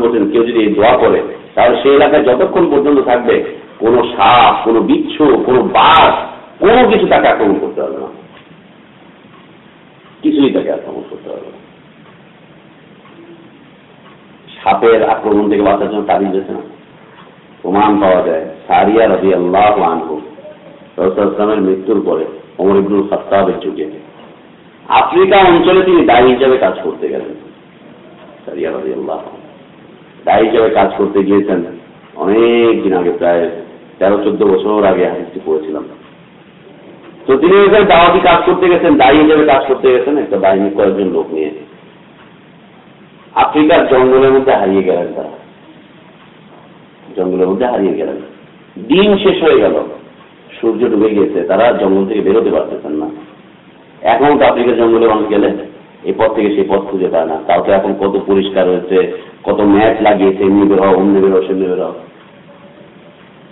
বলছেন, কেউ যদি এই দোয়া করে, তাহলে সেই এলাকায় যতক্ষণ পর্যন্ত থাকবে, কোনো সাপ, কোনো বিচ্ছু, কোনো বাস কোনো কিছু তাকে আক্রমণ করতে পারবে না। কিছুই তাকে আক্রমণ করতে পারবে না। সাপের আক্রমণ থেকে বাঁচার জন্য তারিখ দিয়েছে না প্রমাণ পাওয়া যায়, সারিয়া রবি আল্লাহ আনহু রসুলামের মৃত্যুর পরে অমর ইবনুল খাত্তাবের যুগে আফ্রিকা অঞ্চলে তিনি দায়ী হিসেবে কাজ করতে গেলেন। দায়ী হিসেবে কাজ করতে গিয়েছেন অনেক দিন আগে, প্রায় তেরো, চোদ্দ বছর আগে হাদিসটি পড়েছিলাম। তো তিনি এখানে দাওয়াতি কাজ করতে গেছেন, দায়ী হিসেবে কাজ করতে গেছেন, একটা বাহিনী কয়েকজন লোক নিয়ে। আফ্রিকার জঙ্গলের মধ্যে হারিয়ে গেলেন তারা। জঙ্গলের মধ্যে হারিয়ে গেলেন। দিন শেষ হয়ে গেল। সূর্য ডুবে গিয়েছে, তারা জঙ্গল থেকে বেরোতে পারতেছেন না। এখন তো আফ্রিকার জঙ্গলে মানুষ গেলে, এই পথ থেকে সেই পথ খুঁজে পায় না। তাও তো এখন কত পরিষ্কার হয়েছে, কত ম্যাচ লাগিয়েছে, এমনি বের হও, অমনি বের হও, সেমনি বের হও।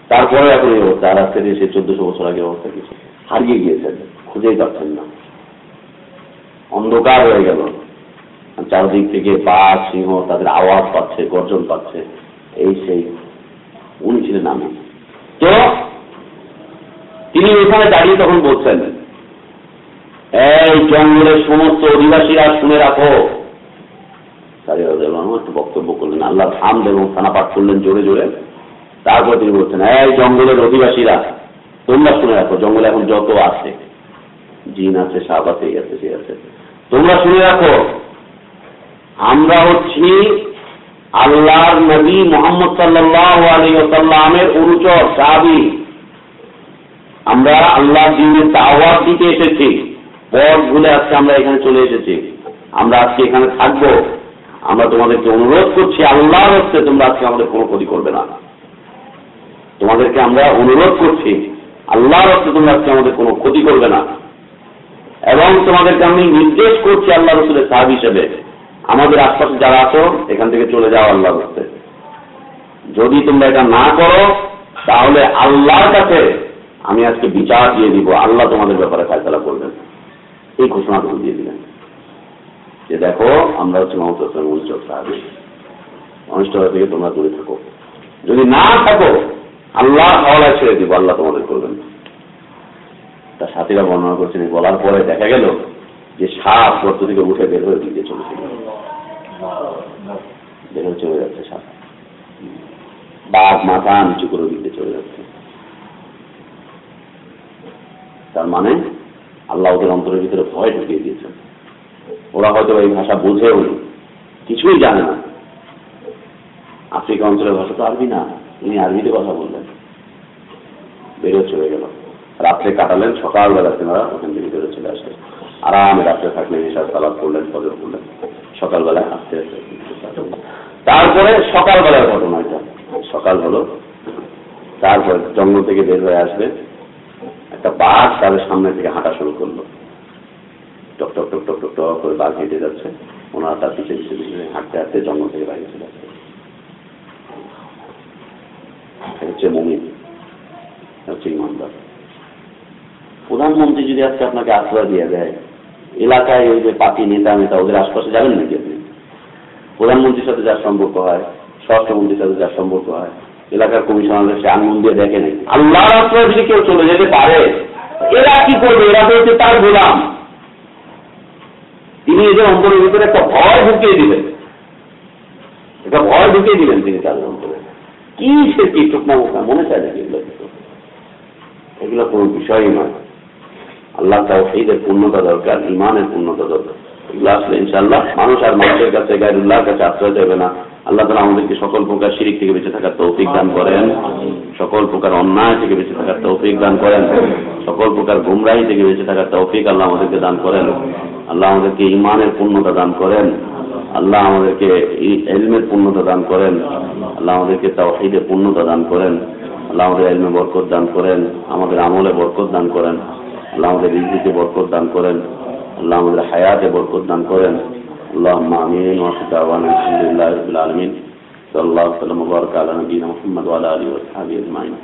তারপরে এখন এই অবস্থা, আর আজকে সে চোদ্দশো বছর আগে অবস্থা কিছু হারিয়ে গিয়েছেন খুঁজেই পাচ্ছেন না। অন্ধকার হয়ে গেল। চারদিক থেকে বাঘ, সিংহ তাদের আওয়াজ পাচ্ছে, গর্জন পাচ্ছে, এই সেই, উনি ছিলেন আমি। তো তিনি এখানে দাঁড়িয়ে তখন বলছেন, এই জঙ্গলের সমস্ত অধিবাসীরা শুনে রাখো। একটু বক্তব্য করলেন, আল্লাহ থাম এবং থানা পাঠ করলেন জোরে জোরে। তারপর তিনি বলছেন, এই জঙ্গলের অধিবাসীরা, তোমরা শুনে রাখো, জঙ্গলে এখন যত আছে, জিন আছে, সাপ আছে, এই আছে সে আছে, তোমরা শুনে রাখো, আমরা হচ্ছি আল্লাহর নবী মোহাম্মদ সাল্লাহ আলী সাল্লামের অনুচর, সাহাবি। আমরা আল্লাহ দিনের দিতে এসেছি। পথ ভুলে আজকে আমরা এখানে চলে এসেছি। আমরা আজকে এখানে থাকব। আমরা তোমাদেরকে অনুরোধ করছি, আল্লাহর হচ্ছে তোমরা আজকে আমাদের কোনো ক্ষতি করবে না। তোমাদেরকে আমরা অনুরোধ করছি, আল্লাহর হচ্ছে তোমরা আজকে আমাদের কোনো ক্ষতি করবে না। এবং তোমাদেরকে আমি নির্দেশ করছি আল্লাহ রসুলের সাহাব হিসেবে, আমাদের আশপাশে যারা আছো, এখান থেকে চলে যাও আল্লাহর হচ্ছে যদি তোমরা এটা না করো, তাহলে আল্লাহর কাছে আমি আজকে বিচার দিয়ে দিব, আল্লাহ তোমাদের ব্যাপারে ফায়সলা করবেন। এই ঘোষণাটুকু দিয়ে দিলেন। যে দেখো, আমরা হচ্ছে মমতা অনুচর সাহাবি অনিষ্টতা থেকে তোমরা দূরে থাকো। যদি না থাকো, আল্লাহ হাওলায় ছেড়ে দিব, আল্লাহ তোমাদের করবেন তার সাথীরা বর্ণনা করছেন বলার পরে দেখা গেল যে সাপ গর্ত থেকে উঠে বের হয়ে দিকে চলেছিল বের হয়ে চলে যাচ্ছে সাপ। বাঘ, মাথা নিচু করে দিতে চলে যাচ্ছে। তার মানে আল্লাহ ওদের অন্তরের ভিতরে ভয় ঢুকিয়ে দিয়েছেন। ওরা হয়তো এই ভাষা বোঝেও নি, কিছুই জানে না। আফ্রিকা অঞ্চলের ভাষা তো আরবি না তিনি আরবিতে কথা বললেন। বেরিয়ে চলে গেল। রাত্রে কাটালেন, সকালবেলা তেনারা ওখান থেকে বেরো চলে আসলেন। আরামে রাত্রে থাকলেন হিসাব সালাদ করলেন ফজর করলেন সকালবেলায় আস্তে আস্তে তারপরে সকালবেলার ঘটনা এটা সকাল হলো, তারপর জঙ্গল থেকে বের হয়ে আসবে একটা বাঘ তাদের সামনে থেকে হাঁটা শুরু করল। টক টক টক টক টক টক করে বাঘ হেঁটে যাচ্ছে। ওনারা তার পিছিয়ে পিছিয়ে পিছিয়ে হাঁটতে হাঁটতে জঙ্গল থেকে বাইরে চলে যাচ্ছে হচ্ছে মমিন। হচ্ছে ইমানদার। প্রধানমন্ত্রী যদি আজকে আপনাকে আশ্রয় দিয়ে দেয়, এলাকায় ওই যে পার্টি নেতা নেতা, ওদের আশপাশে যাবেন নাকি আপনি? প্রধানমন্ত্রীর সাথে যার সম্পর্ক হয়, স্বরাষ্ট্রমন্ত্রীর সাথে যার সম্পর্ক হয় এলাকার কমিশনারদের সে আঙ্গুল দিয়ে দেখে নেই। আল্লাহর আশ্রয় যদি কেউ চলে যেতে পারে, এরা কি করবে? এরা তো হচ্ছে তার গোলাম। তিনি এদের অন্তরের ভিতরে একটা ভয় ঢুকিয়ে দিলেন। একটা ভয় ঢুকিয়ে দিলেন তিনি তাদের অন্তরে। কি সে কি টুকনা মনে চায় নাকি এগুলো এগুলো কোনো বিষয়ই নয়। আল্লাহ তাও সেইদের পূর্ণতা দরকার ইমানের পূর্ণতা দরকার। এগুলো আসলে ইনশাল্লাহ মানুষ আর মানুষের কাছে গাইরুল্লাহর কাছে আশ্রয় দেবে না। আল্লাহ তালা আমাদেরকে সকল প্রকার শিরিক থেকে বেঁচে থাকার তৌফিক দান করেন। সকল প্রকার অন্যায় থেকে বেঁচে থাকার তৌফিক দান করেন। সকল প্রকার গুমরাহি থেকে বেঁচে থাকার তৌফিক আল্লাহ আমাদেরকে দান করেন। আল্লাহ আমাদেরকে ইমানের পূর্ণতা দান করেন। আল্লাহ আমাদেরকে এলমের পূর্ণতা দান করেন। আল্লাহ আমাদেরকে তাওহিদের পূর্ণতা দান করেন। আল্লাহ আমাদের এলমে বরকত দান করেন। আমাদের আমলে বরকত দান করেন। আল্লাহ আমাদের রিজিকে বরকত দান করেন। আল্লাহ আমাদের হায়াতে বরকত দান করেন। আল্লাহ আমিন ওয়াসিদ আওয়ান আলহামদুলিল্লাহ রবিল আলমিন সাল্লাহ সাল্লাম মুবারক আলা নবীনা মুহাম্মদ ওয়ালা আলী ওয়াসহাবি আজমাইন